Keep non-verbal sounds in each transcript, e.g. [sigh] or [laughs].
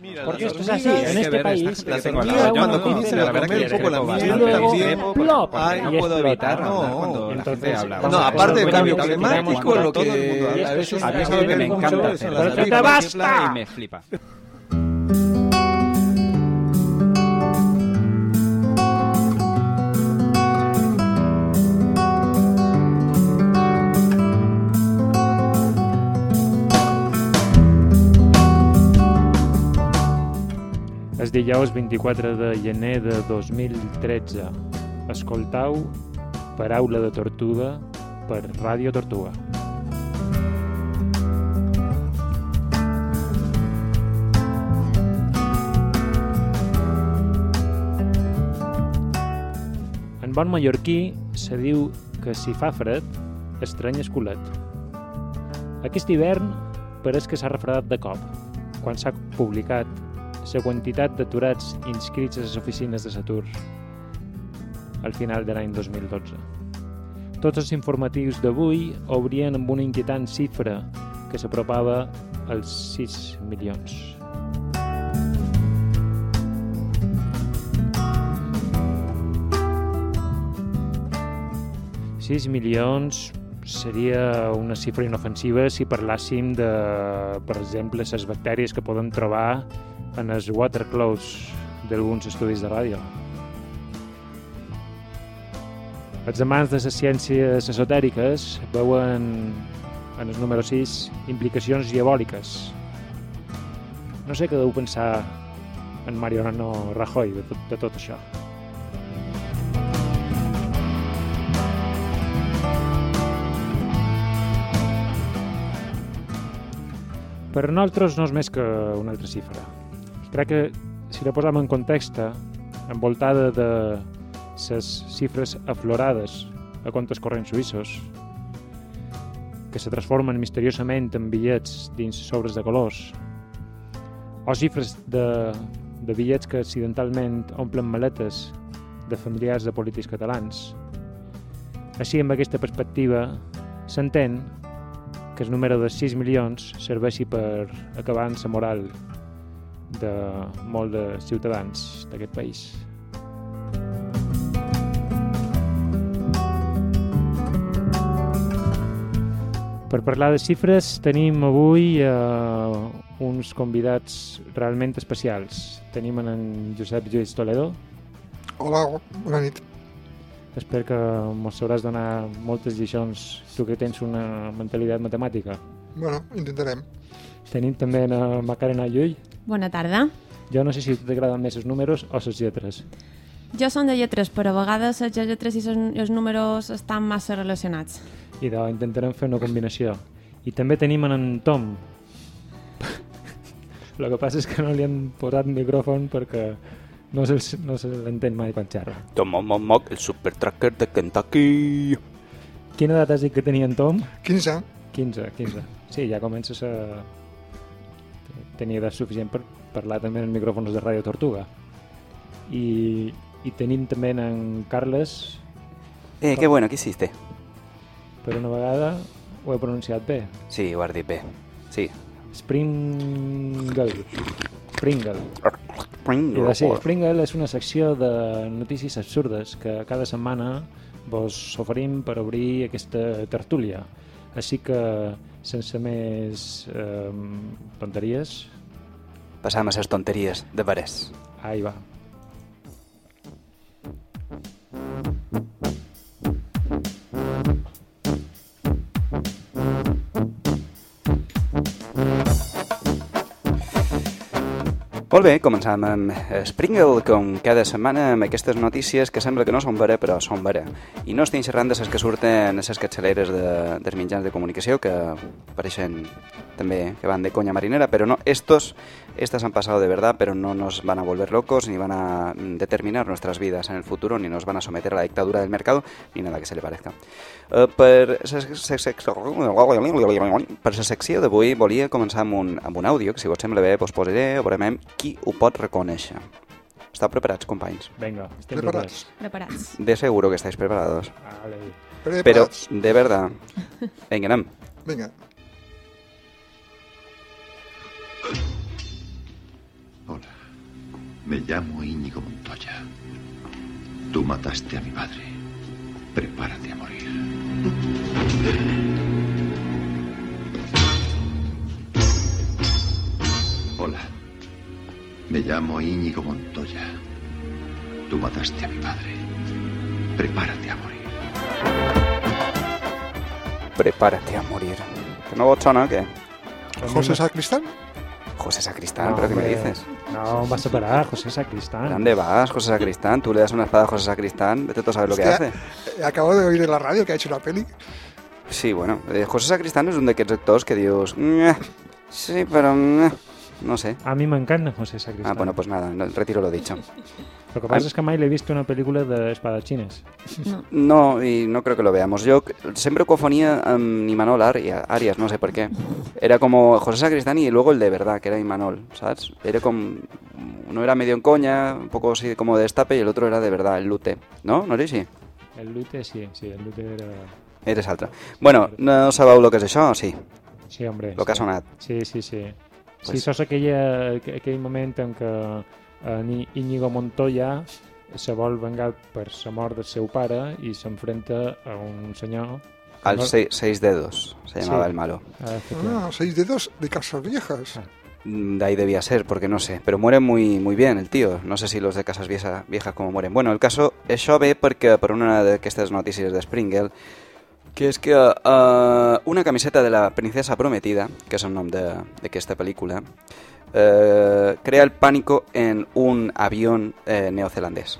Mira, Porque las esto es así, hormigas- en Hay que este ver, país, esta- las cada hormigas uno cuando dice comienzan lo a que comer quiere, un poco la y miel, luego también, plop, Ay, y no puedo explota. evitar hablar cuando la Entonces, gente habla. vamos No, a aparte hacer del cambio una climático, cosa lo que y a esto veces es a mí una es algo que me cosa encanta mucho, son pero las que avispas te que basta. plan y me flipa. Dijous 24 de gener de 2013. Escoltau Paraula de Tortuga per Ràdio Tortuga. En bon mallorquí se diu que si fa fred, estrany es culet. Aquest hivern pareix que s'ha refredat de cop, quan s'ha publicat la quantitat d'aturats inscrits a les oficines de Satur al final de l'any 2012. Tots els informatius d'avui obrien amb una inquietant xifra que s'apropava als 6 milions. Sis milions seria una xifra inofensiva si parlàssim de, per exemple, les bactèries que podem trobar en els waterclouds d'alguns estudis de ràdio. Els amants de les ciències esotèriques veuen en el número 6 implicacions diabòliques. No sé què deu pensar en Mariano Rajoy de tot, de tot això. Per nosaltres no és més que una altra xifra. Crec que si la posam en context, envoltada de les xifres aflorades a comptes corrents suïssos, que se transformen misteriosament en bitllets dins sobres de colors, o xifres de, de bitllets que accidentalment omplen maletes de familiars de polítics catalans. Així, amb aquesta perspectiva, s'entén que el número de 6 milions serveixi per acabar amb la moral de molt de ciutadans d'aquest país. Per parlar de xifres tenim avui eh, uns convidats realment especials. Tenim en, en Josep Lluís Toledo. Hola, bona nit. Espero que mos sabràs donar moltes lliçons, tu que tens una mentalitat matemàtica. Bueno, intentarem. Tenim també en Macarena Llull. Bona tarda. Jo no sé si t'agraden més els números o les lletres. Jo són de lletres, però a vegades les lletres i els- els números estan massa relacionats. I de, intentarem fer una combinació. I també tenim en, en Tom. [laughs] El que passa és que no li han posat micròfon perquè no se, no se l'entén mai quan xerra. Tom Moc Moc, el supertracker de Kentucky. Quina edat has dit que tenia en Tom? 15. 15, 15. Sí, ja comences a tenir edat suficient per parlar també en micròfons de Ràdio Tortuga. I, i tenim també en Carles, Eh, qué bueno, ¿qué hiciste? per una vegada ho he pronunciat bé. Sí, ho has dit bé. Sí. Springle. Springle. De sí, Springle és una secció de notícies absurdes que cada setmana vos oferim per obrir aquesta tertúlia. Així que, sense més eh, tonteries, Passam a les tonteries de veres. ahí va. Molt bé, començam amb Springle, com cada setmana, amb aquestes notícies que sembla que no són vera, però són vera. I no estic xerrant de les que surten a les capçaleres de, dels mitjans de comunicació, que pareixen també que van de coña marinera, però no, estos, estas han pasado de verdad, pero no nos van a volver locos, ni van a determinar nuestras vidas en el futuro, ni nos van a someter a la dictadura del mercado, ni nada que se le parezca. Uh, per la secció d'avui volia començar amb un, amb un àudio, que si vos sembla bé, vos posaré, veurem qui ho pot reconèixer. Esteu preparats, companys? Venga, estem Preparats. Preparats. De seguro que estáis preparados. Vale. Pero, Preparats. de verdad, vinga, anem. Vinga. Hola. Me llamo Íñigo Montoya. Tú mataste a mi padre. Prepárate a morir. Me llamo Íñigo Montoya. Tú mataste a mi padre. Prepárate a morir. Prepárate a morir. ¿Que no bochona o qué? José Sacristán. José Sacristán, ¿pero qué me dices? No, vas a parar, José Sacristán. ¿Dónde vas, José Sacristán? Tú le das una espada a José Sacristán, vete tú a saber lo que hace. eh, Acabo de oír en la radio que ha hecho una peli. Sí, bueno, eh, José Sacristán és un actors que dius... "Nyeh, Sí, però... nyeh", No sé. A mi m'encanta José Sacristán. Ah, bueno, pues nada, no- retiro lo dicho. Lo que pasa es que mai l'he vist una pel·lícula d'espadachines. No, y no creo que lo veamos. Yo siempre cofonía a Imanol Aria- Arias, no sé por qué. Era como José Sacristán y luego el de verdad, que era Imanol, ¿sabes? Era como... Uno era medio en coña, un poco así como de destape, y el otro era de verdad, el lute. ¿No? ¿No eres així? El Lute, sí, sí, el Lute era... Eres altre. Bueno, no sabeu el que és això? Sí. Sí, hombre. Lo que ha sí. sonat. Sí, sí, sí. Sí, Pues- sos aquella, aqu- aquell moment en què Í- Íñigo Montoya se vol vengar per la mort del seu pare i s'enfrenta a un senyor... Al no- seis, seis dedos se llamaba Sí. el malo. Ah. Ah, seis dedos de casas viejas. Mm, De ahí debía ser, porque no sé. Pero muere muy, muy bien el tío. No sé si los de casas viejas, viejas como mueren. Bueno, el caso, això ve perquè per una d'aquestes notícies de Springle, que és que eh, una camiseta de la princesa prometida, que és el nom d'aquesta pel·lícula, eh, crea el pánico en un avión eh, neozelandès.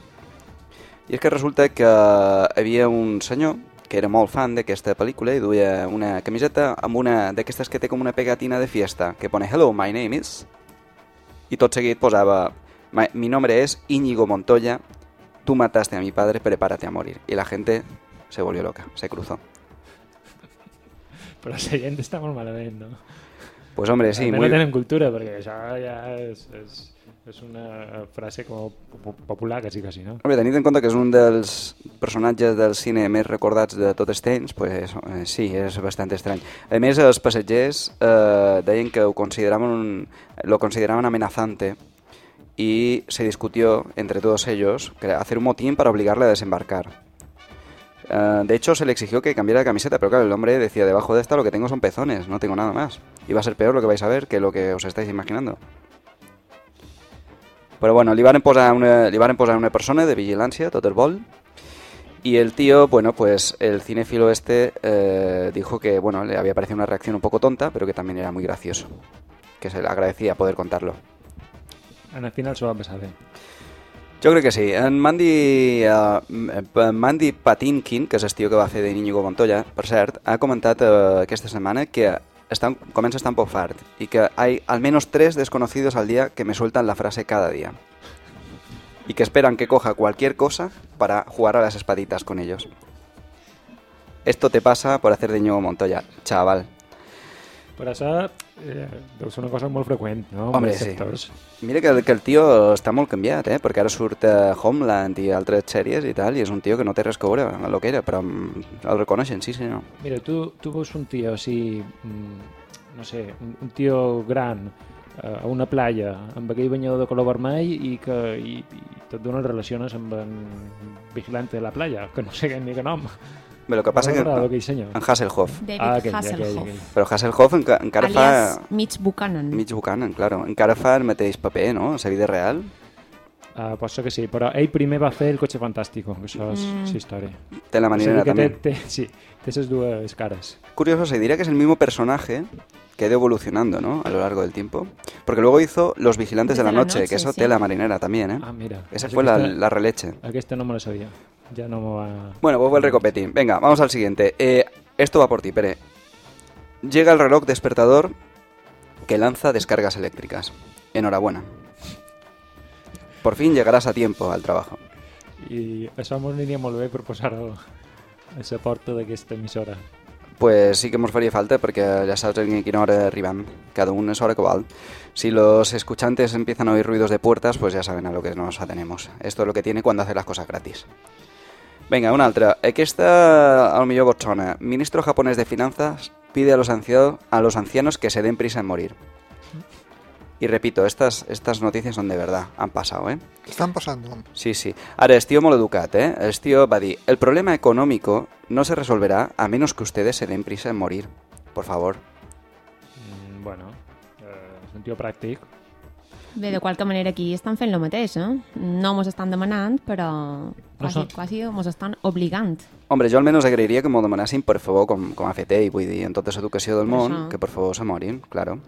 I és que resulta que hi havia un senyor que era molt fan d'aquesta pel·lícula i duia una camiseta amb una d'aquestes que té com una pegatina de fiesta que pone Hello, my name is i tot seguit posava "My- mi nombre es Íñigo Montoya tú mataste a mi padre, prepárate a morir i la gente se volvió loca, se cruzó Però la gent està molt malament, no? pues hombre, sí, Almenys muy... no tenen cultura, perquè això ja és, és, és una frase com po- popular, quasi, quasi, no? Hombre, tenint en compte que és un dels personatges del cine més recordats de tots els temps, pues, eh, sí, és bastant estrany. A més, els passatgers eh, deien que ho consideraven, lo consideraban amenazante y se discutió entre todos ellos que hacer un motín para obligarle a desembarcar. Eh, de hecho, se le exigió que cambiara de camiseta, pero claro, el hombre decía, debajo de esta lo que tengo son pezones, no tengo nada más. Y va a ser peor lo que vais a ver que lo que os estáis imaginando. Però bueno, li van posar una, una persona de vigilància, tot el vol, y el tío, bueno, pues el cinéfilo este eh, dijo que, bueno, le había parecido una reacción un poco tonta, pero que también era muy gracioso. Que se le agradecía poder contarlo. En el final s'ho va passar bé. Jo crec que sí. En Mandy, uh, en Mandy Patinkin, que és el tio que va fer de Íñigo Montoya, per cert, ha comentat uh, aquesta setmana que están, comença a estar un poc fart y que hay al menos tres desconocidos al día que me sueltan la frase cada día. Y que esperan que coja cualquier cosa para jugar a las espaditas con ellos. Esto te pasa por hacer de Íñigo Montoya, chaval. Però això eh, deu ser una cosa molt freqüent, no? Els sí. sectors. Mira que, que el tio està molt canviat, eh? perquè ara surt a Homeland i altres sèries i tal, i és un tio que no té res que veure amb el que era, però mm, el reconeixen, sí senyor. Mira, tu, tu veus un tio així, mm, no sé, un, un tio gran eh, a una playa amb aquell banyador de color vermell i que i, i tot d'una el relaciones amb en vigilante de la playa, que no sé ni que nom. Bé, el que passa No que... senyor. En Hasselhoff. David Ah, aquell, Hasselhoff. Però Hasselhoff Alias fa... Mitch Buchanan. Mig Buchanan, claro. Encara fa el mateix paper, no? La vida real. Uh, pot ser que sí, però ell primer va fer el cotxe fantàstico, que això és, Mm. mm. història. Té la O sigui té, també. té, sí, té esas dues cares. Curioso, se diría que es el mismo personaje que ha ido evolucionando, ¿no? A lo largo del tiempo. Porque luego hizo Los Vigilantes de Desde la la Noche, noche, que eso sí. té la marinera también, ¿eh? Ah, mira. Esa pues fue la, aquesta, la releche. Aquesta no me la sabia. Ja no me va... Bueno, pues el recopetín. Venga, vamos al siguiente. Eh, esto va por ti, Pere. Llega el reloj despertador que lanza descargas eléctricas. Enhorabuena. Por fin llegarás a tiempo al trabajo. I això m'ho aniria molt bé per posar-ho a la porta d'aquesta emissora. Pues sí que nos faría falta porque ya sabes en qué hora arriban. Cada uno es hora que val. Si los escuchantes empiezan a oír ruidos de puertas, pues ya saben a lo que nos atenemos. Esto es lo que tiene cuando hace las cosas gratis. Venga, una altra. Aquesta, al millor botsona. Ministro japonés de finanzas pide a los, ancianos, a los ancianos que se den prisa en morir. Y repito, estas, estas noticias son de verdad, han pasado, ¿eh? Están pasando. Sí, sí. Ara, el tío molt educat, eh? El tío va a dir, el problema económico no se resolverá a menos que ustedes se den prisa en morir. Por favor. Mm, bueno, eh, és un tio pràctic. Bé, de qualque manera aquí estan fent el mateix, eh? No mos estan demanant, però quasi, quasi mos estan obligant. Hombre, jo almenys agrairia que m'ho demanessin, per favor, com, com ha fet ell, vull dir, en tota l'educació del món, Això. que per favor se morin, claro.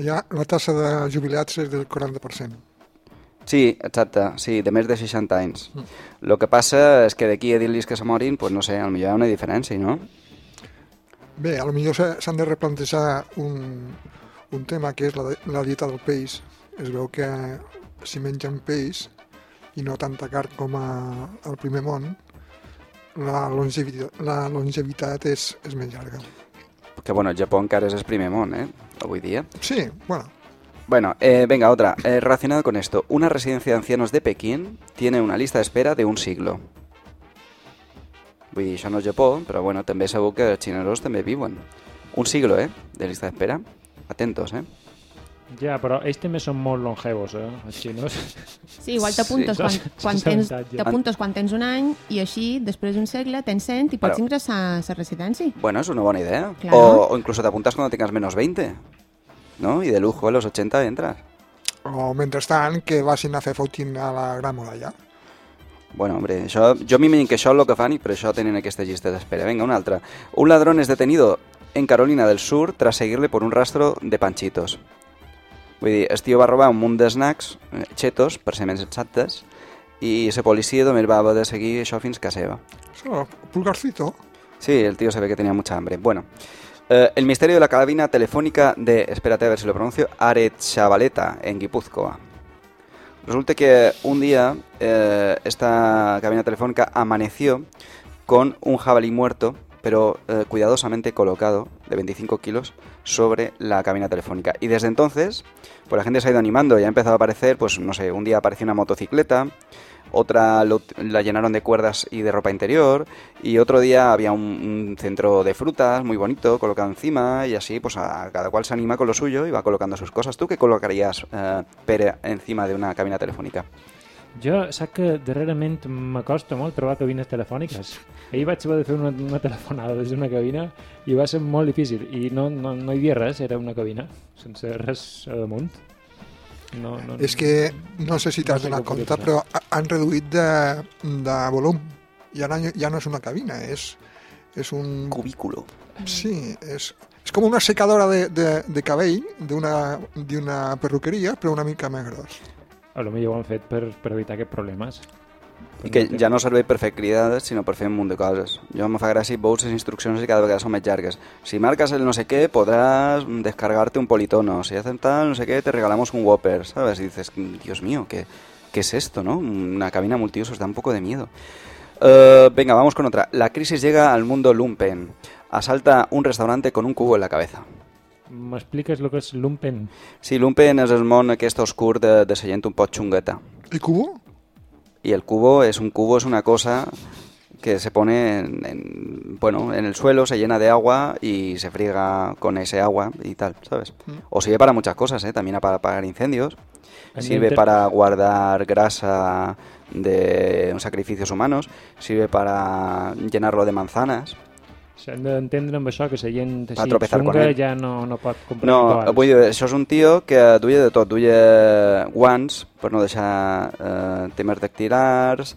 Allà la tassa de jubilats és del 40%. Sí, exacte, sí, de més de 60 anys. El que passa és que d'aquí a dir-los que se morin, pues no sé, potser hi ha una diferència, no? Bé, a lo millor s'ha- s'han de replantejar un, un tema que és la, la dieta del peix. Es veu que si mengen peix i no tanta carn com a, al primer món, la longevitat, la longevitat és, és més llarga. Que bueno, el Japó encara és el primer món, eh? Avui dia. Sí, bueno, Bueno, eh, venga, otra. Eh, relacionado con esto, una residencia de ancianos de Pekín tiene una lista de espera de un siglo. Vull dir, això no és Japó, però bueno, també segur que els xinesos també viuen. Un siglo, eh? De lista d'espera. Atentos, eh? Ja, però ells també són molt longevos, eh? Els xinos. Sí, igual t'apuntes Sí, quan, [laughs] quan, és tens, t'apuntes quan tens un any i així, després d'un segle, tens 100 i pots Però- ingressar a la residència. Bueno, es una buena idea. Claro. O, o incluso te apuntas cuando tengas menos 20. ¿No? Y de lujo a los 80 entras. o mentrestant que vagin a fer footing a la Gran Muralla. Bueno, hombre, això, jo m'imagino que això és el que fan i per això tenen aquesta llista d'espera. Venga, una altra. Un ladrón es detenido en Carolina del Sur tras seguirle por un rastro de panchitos. Vull dir, el tio va robar un munt de snacks, eh, chetos, per ser més exactes, i la policia només va haver de seguir això fins que seva. Eso, pulgarcito. Sí, el tío se ve que tenía mucha hambre. Bueno, eh, el misterio de la cabina telefónica de, espérate a ver si lo pronuncio, Aretxabaleta, en Guipúzcoa. Resulta que un día eh, esta cabina telefónica amaneció con un jabalí muerto, pero eh, cuidadosamente colocado, de 25 kilos, sobre la cabina telefónica. Y desde entonces, pues la gente se ha ido animando y ha empezado a aparecer, pues no sé, un día apareció una motocicleta, otra la llenaron de cuerdas y de ropa interior, y otro día había un, un centro de frutas muy bonito colocado encima, y así pues a cada cual se anima con lo suyo y va colocando sus cosas. ¿Tú qué colocarías, eh, Pere, encima de una cabina telefónica? Jo sap que darrerament m'acosta molt trobar cabines telefòniques. Ahir vaig haver de fer una, una telefonada des d'una cabina i va ser molt difícil. I no, no, no hi havia res, era una cabina, sense res a damunt. No, no, És que no sé si t'has No sé donat com compte, però ha- han reduït de, de volum. Ja no, ja no és una cabina, és, és un... Cubículo. Sí, és, és com una secadora de, de, de cabell d'una perruqueria, però una mica més gros. A lo millor ho han fet per, per evitar aquests problemes. I que ja no serveix per fer cridades, sinó per fer un munt de coses. Jo me fa gràcia veus les instruccions i cada vegada són més llargues. Si marcas el no sé qué, podrás descargarte un politono. Si haces tal, no sé qué, te regalamos un Whopper, ¿sabes? Y dices, Dios mío, ¿qué, qué es esto, no? Una cabina multiusos, da un poco de miedo. Eh, venga, vamos con otra. La crisis llega al mundo lumpen. Asalta un restaurante con un cubo en la cabeza. M'expliques el que és lumpen? Sí, lumpen és el món aquest oscur de, de la gent un pot xungueta. I cubo? Y el cubo es un cubo, es una cosa que se pone en, en- bueno, en el suelo, se llena de agua y se friega con ese agua y tal, ¿sabes? O sirve para muchas cosas, ¿eh? También para apagar incendios. En Sirve inter- para guardar grasa de sacrificios humanos. Sirve para llenarlo de manzanas. S'han d'entendre amb això que la gent així xunga ja no, no pot comprar No, rituals. vull dir, això és un tio que duia de tot. Duia guants per no deixar eh, temes dactilars,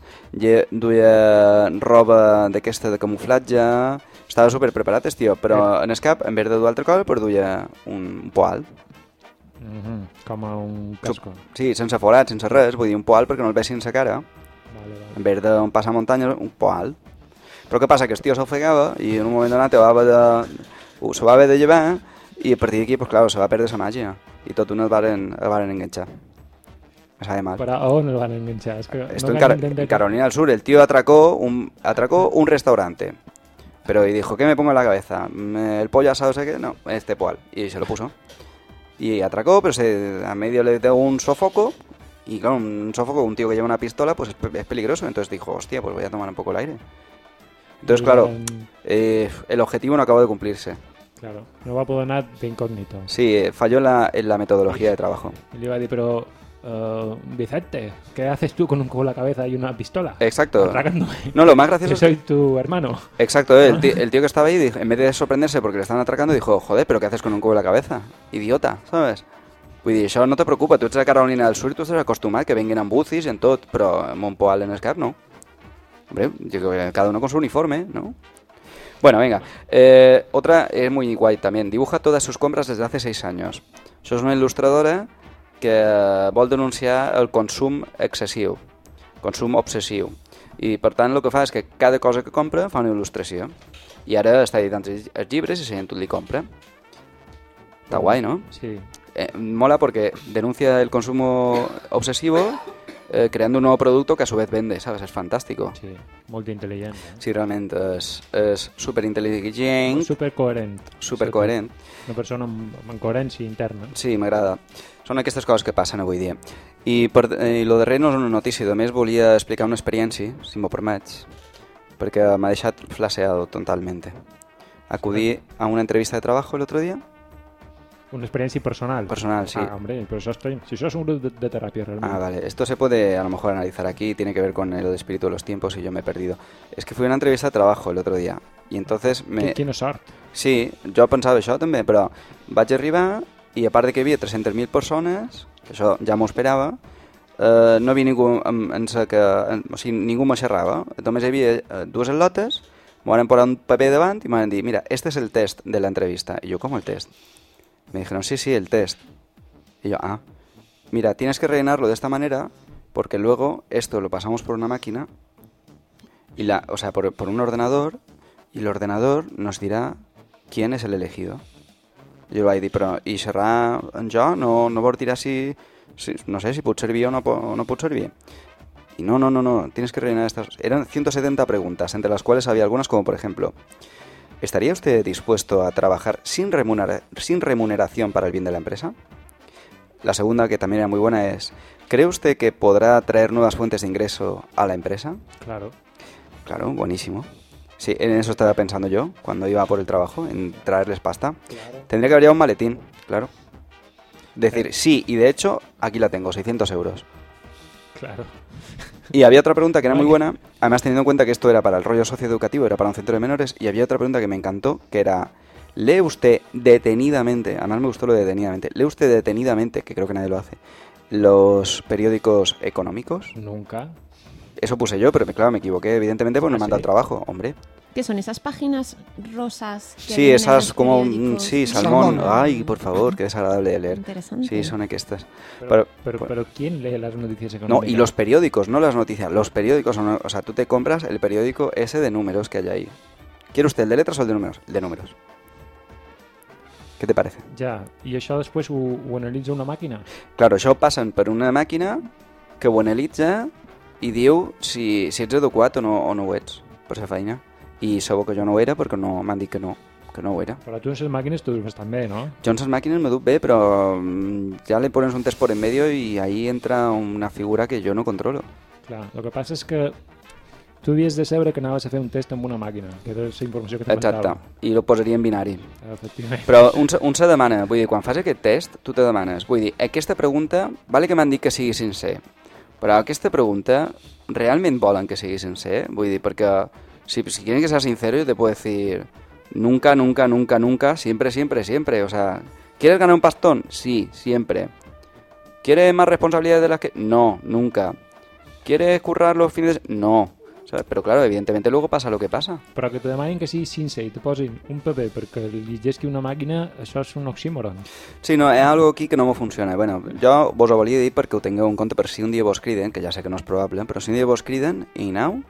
duia roba d'aquesta de camuflatge... Estava super preparat, el tio, però en el cap, en vez de dur altra cosa, pues duia un poal. Mhm, Com a un casco. Sí, sense forat, sense res, vull dir, un poal perquè no el vessin sa cara. Vale, vale. En vez d'un passamuntanyes, un poal. Però què passa? Que el tio s'ofegava i en un moment donat va haver de... se va haver de llevar i a partir d'aquí, pues, claro, se va perdre la màgia. I tot un el varen, el varen enganxar. Me sabe mal. Però a on el van enganxar? És que Esto no en, Car- Carolina del Sur, el tío atracó un, atracó un restaurante. Pero y dijo, ¿qué me pongo en la cabeza? ¿Me- ¿El pollo asado sé qué? No, este poal. Y se lo puso. Y atracó, pero se, a medio le dio un sofoco. Y claro, un sofoco, un tío que lleva una pistola, pues es, es peligroso. Entonces dijo, hostia, pues voy a tomar un poco el aire. Entonces, claro, Mm, eh, el objetivo no acabó de cumplirse. Claro, no va poder anar d'incògnito. Sí, eh, falló en la, en la metodología de trabajo. Y le iba a decir, pero, eh, Vicente, ¿qué haces tú con un cubo en la cabeza y una pistola? Exacto. No, lo más gracioso [laughs] Que es que- soy tu hermano. Exacto, el [laughs] tío, el tío que estaba ahí, dijo- en vez de sorprenderse porque le estaban atracando, dijo, joder, pero ¿qué haces con un cubo en la cabeza? Idiota, ¿sabes? Vull dir, això no te preocupa, tu ets de Carolina del Sur i tu estàs acostumat que venguin amb bucis i en tot, però en Montpoal en el cap no. Hombre, yo creo que cada uno con su uniforme, ¿no? Bueno, venga. Eh, otra es muy guay también. Dibuja todas sus compras desde hace seis años. Això és una il·lustradora que vol denunciar el consum excessiu, consum obsessiu. I per tant el que fa és que cada cosa que compra fa una il·lustració. I ara està editant els llibres i la gent li compra. Està guai, no? Sí. Eh, mola porque denuncia el consumo obsesivo eh, creando un nuevo producto que a su vez vende, ¿sabes? Es fantástico. Sí, molt intel·ligent. Eh? Sí, realment és, és superintel·ligent, Super coherent. supercoherent. Una persona amb, amb coherència interna. Sí, m'agrada. Són aquestes coses que passen avui dia. I, per, eh, i lo darrer no és una notícia, només volia explicar una experiència, si m'ho permets, perquè m'ha deixat flaseado totalmente. Acudí a una entrevista de trabajo el otro día. Una experiencia personal. Personal, sí. Ah, hombre, pero eso estoy, si eso es un grupo de, de terapia realmente. Ah, vale. Esto se puede a lo mejor analizar aquí, tiene que ver con el espíritu de los tiempos y yo me he perdido. Es que fui a una entrevista de trabajo el otro día y entonces me... Qui- Quina sort. Sí, jo pensava això també, però vaig arribar i a part de que hi havia 300.000 persones, que això ja m'ho esperava, eh, no hi havia ningú en, en sa que, en, o sigui, ningú me xerrava. Només hi havia eh, dues atlotes, m'ho van posar un paper davant i m'han dit, mira, este es el test de la entrevista. Y yo, ¿cómo el test? Me dijeron, sí, sí, el test. Y yo, ah, mira, tienes que rellenarlo de esta manera porque luego esto lo pasamos por una máquina y la, o sea, por, por un ordenador y el ordenador nos dirá quién es el elegido. Jo vaig dir, però i jo no, no vol tirar si. No sé si pot servir o no, o no pot servir. Y no, no, no, no, tienes que rellenar estas... Eran 170 preguntas, entre las cuales había algunas como, por ejemplo, ¿estaría usted dispuesto a trabajar sin, remunera- sin remuneración para el bien de la empresa? La segunda, que también era muy buena, es, ¿cree usted que podrá traer nuevas fuentes de ingreso a la empresa? Claro. Claro, buenísimo. Sí, en eso estaba pensando yo cuando iba por el trabajo, en traerles pasta. Tendría que haber llevado un maletín, claro. Decir, sí, y de hecho, aquí la tengo, 600 euros. Claro. Y había otra pregunta que era muy buena, además teniendo en cuenta que esto era para el rollo socioeducativo, era para un centro de menores, y había otra pregunta que me encantó, que era, ¿lee usted detenidamente, además me gustó lo de detenidamente, ¿lee usted detenidamente, que creo que nadie lo hace, los periódicos económicos? Nunca. Eso puse yo, pero me- claro, me equivoqué, evidentemente, porque no Ah, me han dado sí. trabajo, hombre. ¿Qué son esas páginas rosas? que Sí, esas como... mm? Sí, salmón. Salmón. Ay, por favor, qué desagradable de leer. Interesante. Sí, son estas. Pero, Pero- pero, pues- pero ¿quién lee las noticias No, económicas? y los periódicos, no las noticias. Los periódicos, son- o sea, tú te compras el periódico ese de números que hay ahí. ¿Quiere usted el de letras o el de números? El de números. ¿Qué te parece? Ja, i això després ho, ho analitza una màquina? Claro, això ho passen per una màquina que ho analitza i diu si, si ets adequat o no, o no ho ets per la feina. I segur que jo no ho era perquè no m'han dit que no, que no ho era. Però tu en les màquines dius bastant bé, no? Yo en esas máquinas me duc bé, pero mm, ya le pones un test por en medio y ahí entra una figura que yo no controlo. Clar, el que passa és que tu havies de saber que anaves a fer un test amb una màquina, que era la informació que te Exacte. I lo posaria en binari. Efectivament. Però un, un se demana, vull dir, quan fas aquest test, tu te demanes, vull dir, aquesta pregunta, vale que m'han dit que sigui sincer, però aquesta pregunta, realment volen que sigui sincer? Vull dir, perquè si, quieren que sea sincero, yo te puedo decir, nunca, nunca, nunca, nunca, siempre, siempre, siempre. O sea, ¿quieres ganar un pastón? Sí, siempre. ¿Quieres más responsabilidades de las que...? No, nunca. ¿Quieres currar los fines de... No. ¿Sabes? Pero claro, evidentemente luego pasa lo que pasa. Però que te demanin que sigui sincer i te posin un paper perquè li llesqui una màquina, això és un oxímoron. Sí, no, ha algo aquí que no me funciona. Bueno, jo vos ho volia dir perquè ho tingueu en compte per si un dia vos criden, que ja sé que no és probable, però si un dia vos criden i now,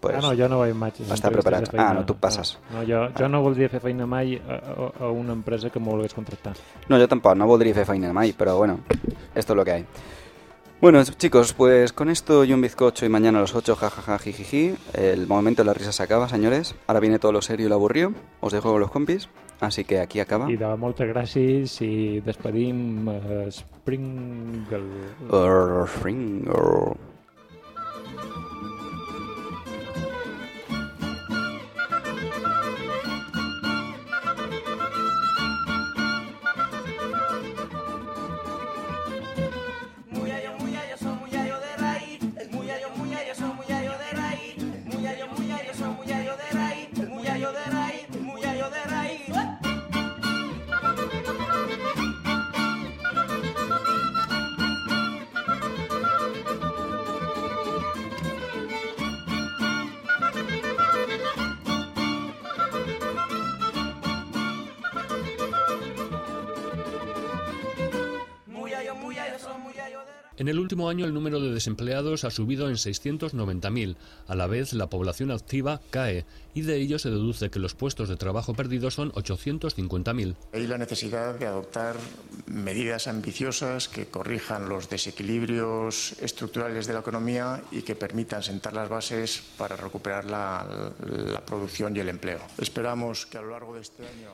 pues, ah, no, jo no vaig mai. a està preparat. Ah, no, tu passes. No, jo, jo no voldria fer feina mai a, a, a una empresa que m'ho volgués contractar. No, yo tampoco, no voldría hacer feina mai, pero bueno, esto es lo que hay. Bueno, chicos, pues con esto y un bizcocho y mañana a las 8, jajaja, jijiji, el momento de la risa se acaba, señores. Ahora viene todo lo serio y lo aburrido. Os dejo con los compis, así que aquí acaba. I de moltes gràcies i despedim Springle. Urr, ring, desempleados ha subido en 690.000. A la vez la población activa cae y de ello se deduce que los puestos de trabajo perdidos son 850.000. Hay la necesidad de adoptar medidas ambiciosas que corrijan los desequilibrios estructurales de la economía y que permitan sentar las bases para recuperar la, la producción y el empleo. Esperamos que a lo largo de este año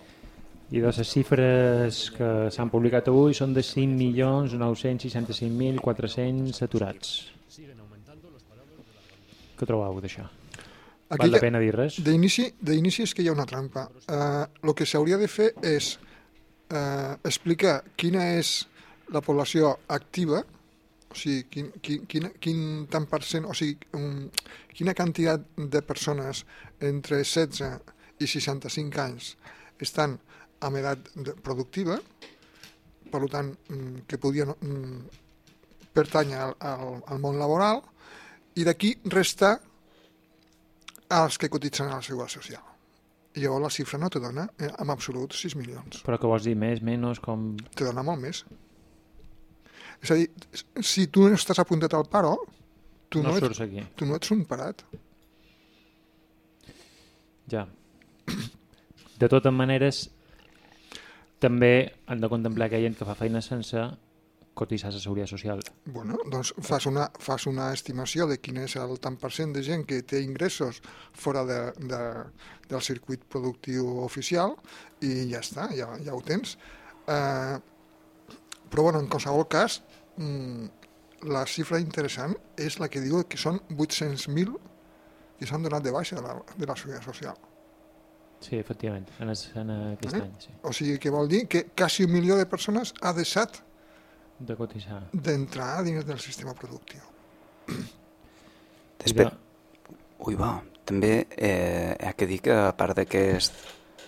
I de les xifres que s'han publicat avui són de 5.965.400 aturats. Què trobeu d'això? Val la pena dir res? D'inici és que hi ha una trampa. Uh, el que s'hauria de fer és uh, explicar quina és la població activa, o sigui, quin, quin, quin, quin tant per cent, o sigui, um, quina quantitat de persones entre 16 i 65 anys estan amb edat productiva, per tant, mm, que podien mm, pertànyer al, al, al món laboral, i d'aquí resta els que cotitzen a la Seguretat Social. I llavors la xifra no te dona eh, en absolut 6 milions. Però que vols dir més, menys, com... Te dona molt més. És a dir, si tu no estàs apuntat al paro, tu no, no, ets, aquí. tu no ets un parat. Ja. De totes maneres, també han de contemplar ha gent que fa feina sense cotitzar la seguretat social. Bueno, doncs fas una, fas una estimació de quin és el tant per cent de gent que té ingressos fora de, de, del circuit productiu oficial i ja està, ja, ja ho tens. Eh, però bueno, en qualsevol cas, mm, la xifra interessant és la que diu que són 800.000 que s'han donat de baixa de la, de la seguretat social. Sí, efectivament, en, es, en aquest Eh? any, sí, O sigui que vol dir que quasi un milió de persones ha deixat de cotitzar. d'entrar dins del sistema productiu. Després, ui, va, també eh, hi ha que dir que a part d'aquest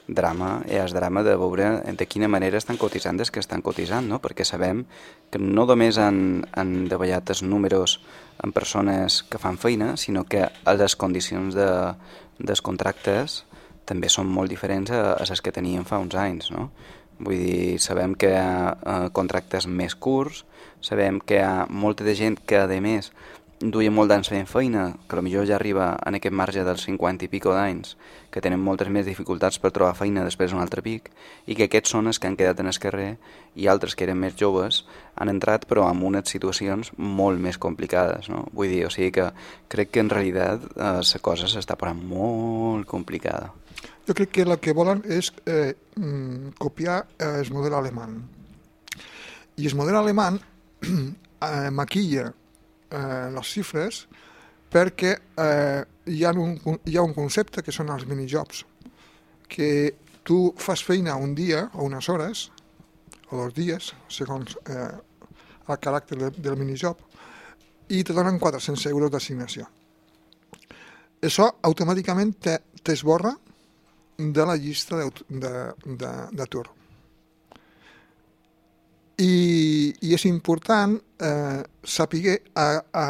drama, hi ha el drama de veure de quina manera estan cotitzant des que estan cotitzant, no? perquè sabem que no només han, han davallat els números en persones que fan feina, sinó que a les condicions de, dels contractes també són molt diferents a, a les que teníem fa uns anys, no? Vull dir, sabem que hi ha eh, contractes més curts, sabem que hi ha molta de gent que, a més, duia molt d'anys fent feina, que potser ja arriba en aquest marge dels 50 i pico d'anys, que tenen moltes més dificultats per trobar feina després d'un altre pic, i que aquests són els que han quedat en el carrer i altres que eren més joves han entrat però amb unes situacions molt més complicades, no? Vull dir, o sigui que crec que en realitat eh, cosa s'està posant molt complicada. Jo crec que el que volen és eh, mm, copiar eh, el model alemany. I el model alemany eh, maquilla eh, les xifres perquè eh, hi, ha un, hi ha un concepte que són els minijobs, que tu fas feina un dia o unes hores, o dos dies, segons eh, el caràcter de, del minijob, i te donen 400 euros d'assignació. Això automàticament te- t'esborra de la llista d'atur. I, I és important eh, saber a, a,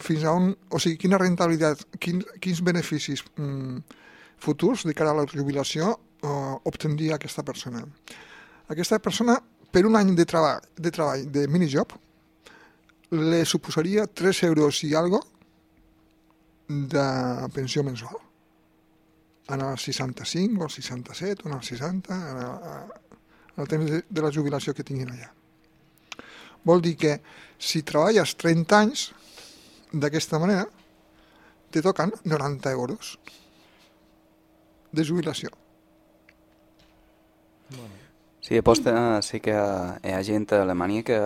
fins a on, o sigui, quina rentabilitat, quins, quins beneficis mm, futurs de cara a la jubilació eh, obtindria aquesta persona. Aquesta persona, per un any de treball de, treball, de minijob, le suposaria 3 euros i algo de pensió mensual en el 65 o el 67 o en el 60 en el, en el temps de, de la jubilació que tinguin allà. Vol dir que si treballes 30 anys d'aquesta manera te toquen 90 euros de jubilació. Sí, aposta, sí que hi ha gent a Alemanya que,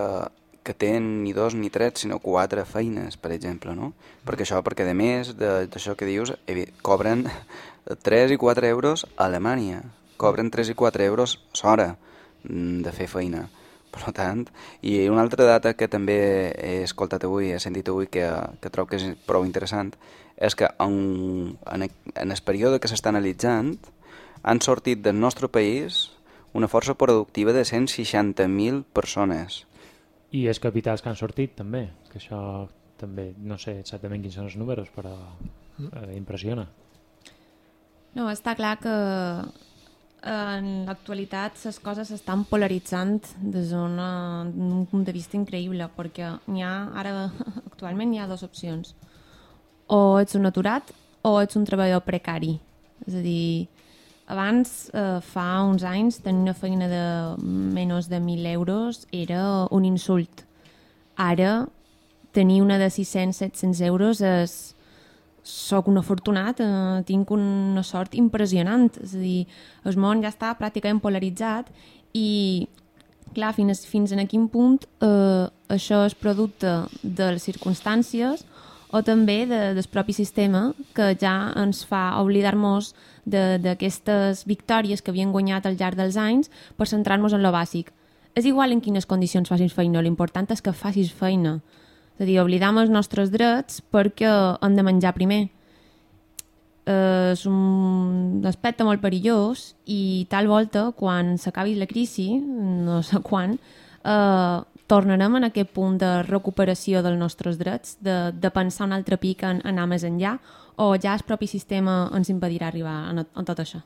que té ni dos ni tres, sinó quatre feines, per exemple, no? Perquè això, perquè a més de- d'això que dius, cobren 3 i 4 euros a Alemanya. Cobren 3 i 4 euros l'hora mm, de fer feina. Per tant, i una altra data que també he escoltat avui, he sentit avui que, que trobo que és prou interessant, és que en, en, en el període que s'està analitzant han sortit del nostre país una força productiva de 160.000 persones. I els capitals que han sortit, també, que això també, no sé exactament quins són els números, però eh, impressiona. No, està clar que en l'actualitat les coses s'estan polaritzant des d'un punt de vista increïble, perquè hi ha, ara [laughs] actualment hi ha dues opcions. O ets un aturat o ets un treballador precari. És a dir, abans, eh, fa uns anys, tenir una feina de menys de 1.000 euros era un insult. Ara, tenir una de 600-700 euros és sóc un afortunat, eh, tinc una sort impressionant. És a dir, el món ja està pràcticament polaritzat i, clar, fins, fins en quin punt eh, això és producte de les circumstàncies o també de, del propi sistema que ja ens fa oblidar-nos d'aquestes victòries que havien guanyat al llarg dels anys per centrar-nos en lo bàsic. És igual en quines condicions facis feina, l'important és que facis feina. És a dir, oblidam els nostres drets perquè hem de menjar primer. Eh, és un aspecte molt perillós i tal volta, quan s'acabi la crisi, no sé quan, eh, tornarem en aquest punt de recuperació dels nostres drets, de, de pensar un altre pic en, anar més enllà, o ja el propi sistema ens impedirà arribar en, en tot això?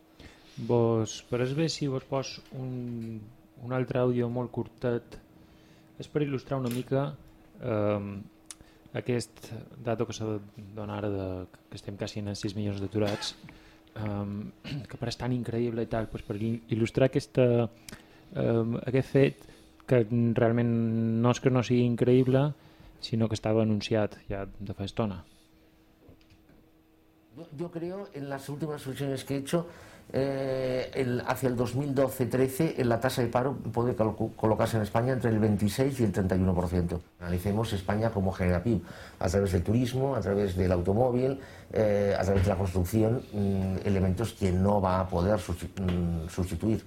Vos pareix bé si vos pos un, un altre àudio molt curtet és per il·lustrar una mica eh, aquest dato que s'ha de donar ara de, que estem quasi en 6 milions d'aturats eh, que pareix tan increïble i tal, doncs per il·lustrar aquesta, eh, aquest fet que realment no és que no sigui increïble sinó que estava anunciat ja de fa estona. Yo creo en las últimas sesiones que he hecho eh, el, hacia el 2012-13 la tasa de paro puede colocarse en España entre el 26 y el 31%. Analicemos España como genera PIB, a través del turismo, a través del automóvil, eh, a través de la construcción, mm, elementos que no va a poder mm, sustituir,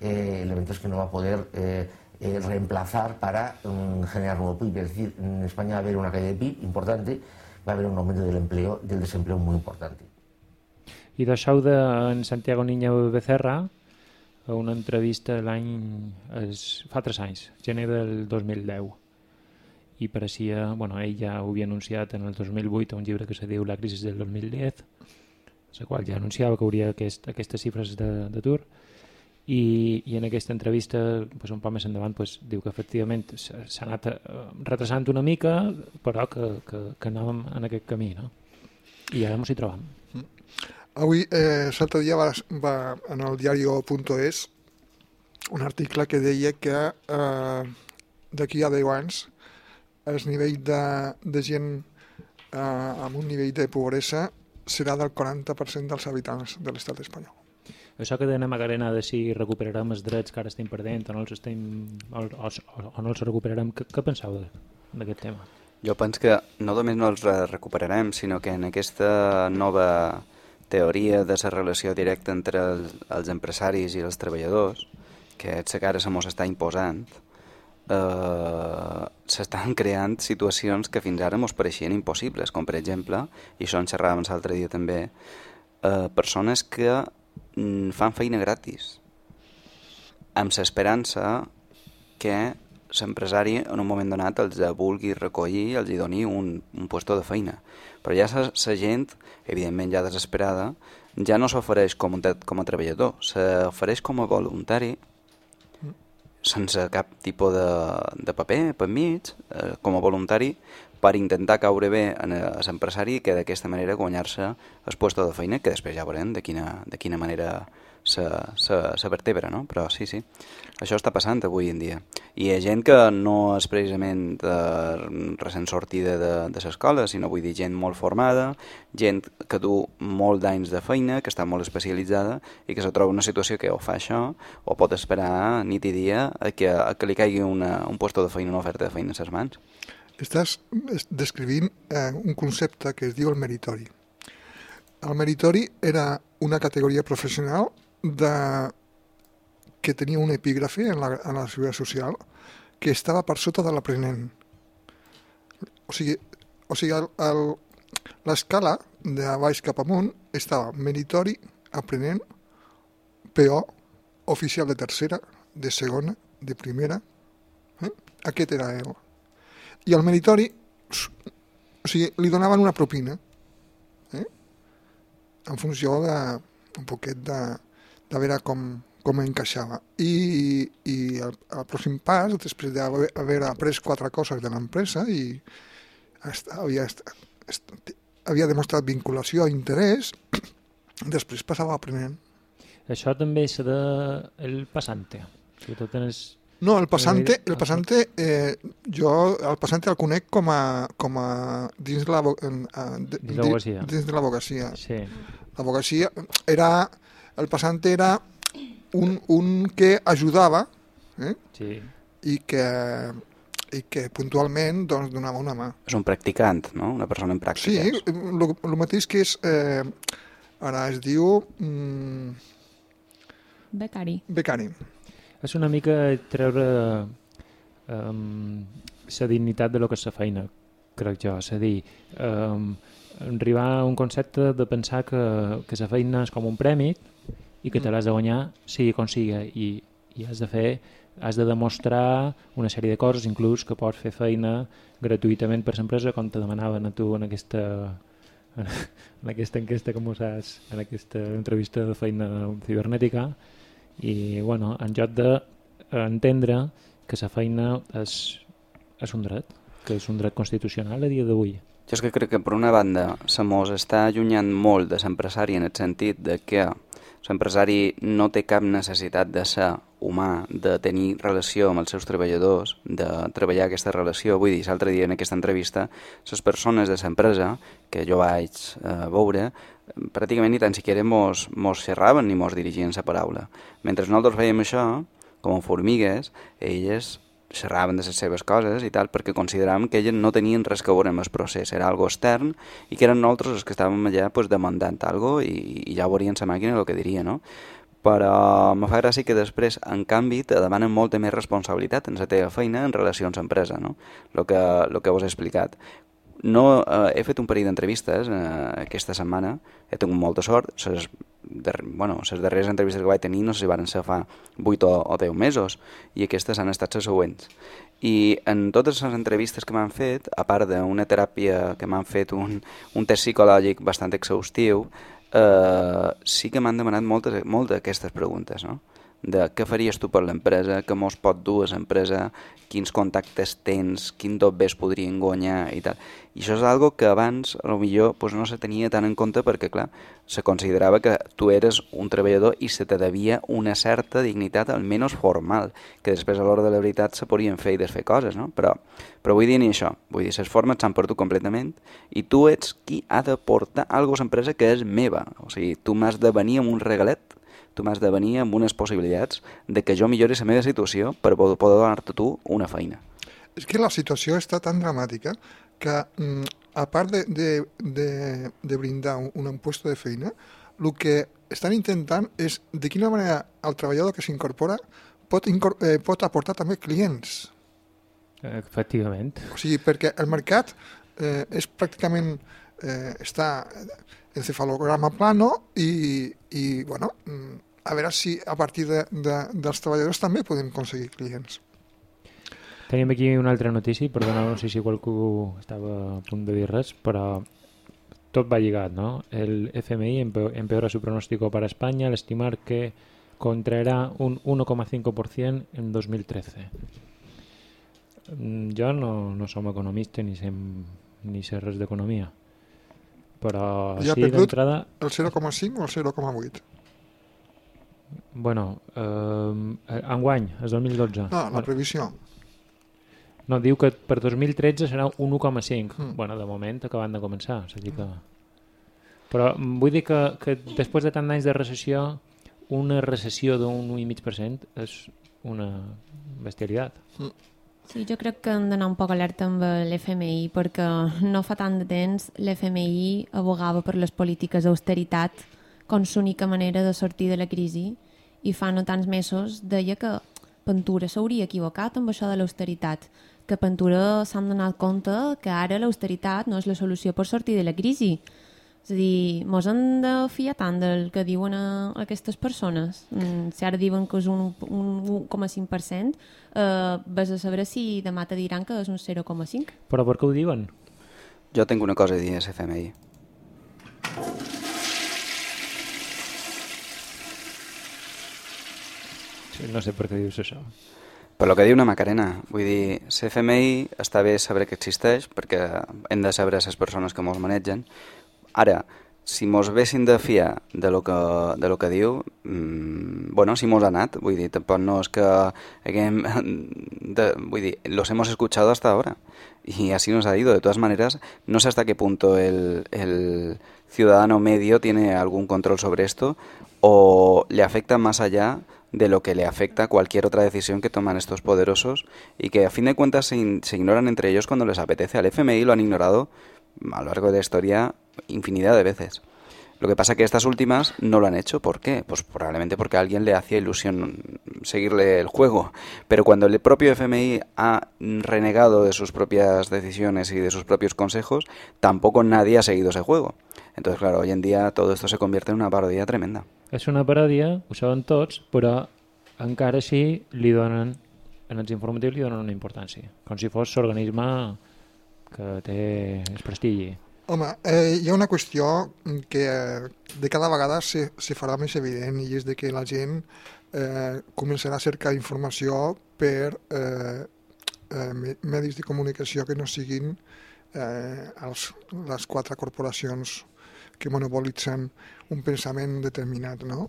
eh, elementos que no va a poder eh, eh, reemplazar para mm, generar nuevo PIB. Es decir, en España va a haber una caída de PIB importante, va a haber un aumento del empleo, del desempleo muy importante. I deixeu de en Santiago Niño Becerra a una entrevista l'any fa tres anys, gener del 2010 i pareixia, bueno, ell ja ho havia anunciat en el 2008 un llibre que se diu La crisi del 2010 la qual ja anunciava que hauria aquest, aquestes xifres d'atur i, i en aquesta entrevista pues, un poc més endavant pues, diu que efectivament s'ha anat uh, retrasant una mica però que, que, que anàvem en aquest camí no? i ara ens hi trobam mm. Avui, eh, l'altre dia va, va en el diario.es un article que deia que eh, d'aquí a 10 anys el nivell de, de gent eh, amb un nivell de pobresa serà del 40% dels habitants de l'estat espanyol. Això que denem a Garena de si recuperarem els drets que ara estem perdent o no els, estem, o, o, o no els recuperarem, què, què penseu d'aquest tema? Jo penso que no només no els recuperarem, sinó que en aquesta nova teoria de la relació directa entre el, els empresaris i els treballadors, que és la que ara se mos està imposant, eh, s'estan [laughs] creant situacions que fins ara mos pareixien impossibles, com per exemple, i això en xerràvem l'altre dia també, eh, persones que mm, fan feina gratis, amb l'esperança que l'empresari en un moment donat els vulgui recollir i els hi doni un, un puesto de feina. Però ja la gent, evidentment ja desesperada, ja no s'ofereix com, com a treballador, s'ofereix com a voluntari sense cap tipus de, de paper per mig, eh, com a voluntari per intentar caure bé en l'empresari que d'aquesta manera guanyar-se el puesto de feina, que després ja veurem de quina, de quina manera se vertebra, no? Però sí, sí, això està passant avui en dia. I hi ha gent que no és precisament de recent sortida de, de l'escola, sinó vull dir gent molt formada, gent que du molt d'anys de feina, que està molt especialitzada i que se troba una situació que o fa això o pot esperar nit i dia a que, a que li caigui una, un puesto de feina, una oferta de feina a les mans. Estàs descrivint eh, un concepte que es diu el meritori. El meritori era una categoria professional de que tenia un epígrafe en la, en la seguretat social que estava per sota de l'aprenent. O sigui, o sigui l'escala de baix cap amunt estava meritori, aprenent, PO, oficial de tercera, de segona, de primera. Eh? Aquest era el. I el meritori, o sigui, li donaven una propina, eh? en funció de un poquet de, de veure com, com encaixava. I, i el, el pròxim pas, després d'haver haver après quatre coses de l'empresa i est, havia, est, est, havia demostrat vinculació, interès, [clears throat] després passava aprenent. Això també és de el passante. Sobretot en els... No, el passante, Eh, el passante eh, jo el passante el conec com a, com a dins, la, a, de, Dins l'advocacia. dins de l'advocacia. Sí. L'advocacia era, el passante era un, un que ajudava eh? Sí. i que, i que puntualment doncs, donava una mà. És un practicant, no? Una persona en Sí, pràctica. el mateix que és, eh, ara es diu mm, Becari. becari. És una mica treure um, la dignitat de lo que és la feina, crec jo. És a dir, um, arribar a un concepte de pensar que, que la feina és com un prèmit i que te l'has de guanyar sigui com sigui i, i has de fer has de demostrar una sèrie de coses, inclús que pots fer feina gratuïtament per l'empresa, com te demanaven a tu en aquesta, en aquesta enquesta, com ho saps, en aquesta entrevista de feina cibernètica, i bueno, en lloc d'entendre que la feina és, és un dret, que és un dret constitucional a dia d'avui. Jo és que crec que per una banda mos està allunyant molt de l'empresari en el sentit de que l'empresari no té cap necessitat de ser humà, de tenir relació amb els seus treballadors, de treballar aquesta relació. Vull dir, l'altre dia en aquesta entrevista, les persones de l'empresa que jo vaig eh, veure, pràcticament ni tan siquiera mos, mos xerraven ni mos dirigien la paraula. Mentre nosaltres fèiem això, com formigues, elles xerraven de les seves coses i tal, perquè consideràvem que elles no tenien res que veure amb el procés, era algo extern i que eren nosaltres els que estàvem allà pues, demandant algo i, i ja veurien la màquina el que diria, no? Però me fa gràcia que després, en canvi, te demanen molta més responsabilitat en la teva feina en relació amb l'empresa, no? Lo que, lo que vos he explicat. No, eh, he fet un parell d'entrevistes eh, aquesta setmana, he tingut molta sort, ses, dar bueno, les darreres entrevistes que vaig tenir no sé si van ser fa 8 o, o 10 mesos, i aquestes han estat les següents. I en totes les entrevistes que m'han fet, a part d'una teràpia que m'han fet un, un test psicològic bastant exhaustiu, eh, sí que m'han demanat moltes, moltes d'aquestes preguntes, no? De què faries tu per l'empresa, què mos pot dur a l'empresa, quins contactes tens, quin dobbers podrien guanyar i tal. I això és algo que abans a lo millor pues, no se tenia tant en compte perquè, clar, se considerava que tu eres un treballador i se te devia una certa dignitat, almenys formal, que després a l'hora de la veritat se podrien fer i desfer coses, no? Però, però vull dir ni això, vull dir, les formes s'han perdut completament i tu ets qui ha de portar alguna cosa a l'empresa que és meva. O sigui, tu m'has de venir amb un regalet tu m'has de venir amb unes possibilitats de que jo millori la meva situació per poder donar-te tu una feina. És que la situació està tan dramàtica que, mm, a part de, de, de, de brindar un, un puesto de feina, el que estan intentant és de quina manera el treballador que s'incorpora pot, eh, pot aportar també clients. Efectivament. O sigui, perquè el mercat eh, és pràcticament eh, està encefalograma plano i, i bueno, mm, a veure si a partir de, de, dels treballadors també podem aconseguir clients. Tenim aquí una altra notícia, perdona, no sé si qualcú estava a punt de dir res, però tot va lligat, ¿no? El FMI empe empeora su pronóstico para España al estimar que contraerá un 1,5% en 2013. Mm, Jo no, no som economista ni sé, ni sé res d'economia, però Ja sí d'entrada el 0,5 o el 0,8. Bueno, eh, enguany, el 2012. No, la Bueno, previsió. no, diu que per 2013 serà un 1,5. Mm. Bueno, de moment acabant de començar. És a dir que... Però mm, vull dir que, que després de tant d'anys de recessió, una recessió d'un 1,5% és una bestialitat. Sí, jo crec que hem d'anar un poc alerta amb l'FMI perquè no fa tant de temps l'FMI abogava per les polítiques d'austeritat com l'única manera de sortir de la crisi i fa no tants mesos deia que Ventura s'hauria equivocat amb això de l'austeritat, que Ventura s'han donat compte que ara l'austeritat no és la solució per sortir de la crisi. És a dir, mos hem de fiar tant del que diuen a, aquestes persones. Mm, si ara diuen que és un, un 1,5%, eh, vas a saber si demà te diran que és un 0,5%. Però per què ho diuen? Jo tinc una cosa a dir a l'FMI. No sé per què dius això. Per lo que diu una Macarena, vull dir, l'FMI està bé saber que existeix perquè hem de saber les persones que mos manegen. Ara, si mos vessin de fiar de lo que, de lo que diu, mmm, bueno, si mos ha anat, vull dir, tampoc no és que haguem, [laughs] de, vull dir, los hemos escuchado hasta ahora y así nos ha ido. De todas maneras, no sé hasta qué punto el, el ciudadano medio tiene algún control sobre esto o le afecta más allá de lo que le afecta cualquier otra decisión que toman estos poderosos y que a fin de cuentas se, se ignoran entre ellos cuando les apetece. Al FMI lo han ignorado a lo largo de la historia infinidad de veces. Lo que pasa que estas últimas no lo han hecho. ¿Por qué? Pues probablemente porque a alguien le hacía ilusión seguirle el juego. Pero cuando el propio FMI ha renegado de sus propias decisiones y de sus propios consejos, tampoco nadie ha seguido ese juego. Entonces, claro, hoy en día todo esto se convierte en una parodia tremenda. És una paròdia, ho saben tots, però encara així li donen, en els informatius li donen una importància, com si fos l'organisme que té el prestigi. Home, eh, hi ha una qüestió que eh, de cada vegada se, se farà més evident i és de que la gent eh, començarà a cercar informació per eh, eh, medis de comunicació que no siguin eh, els, les quatre corporacions que monopolitzen un pensament determinat, no?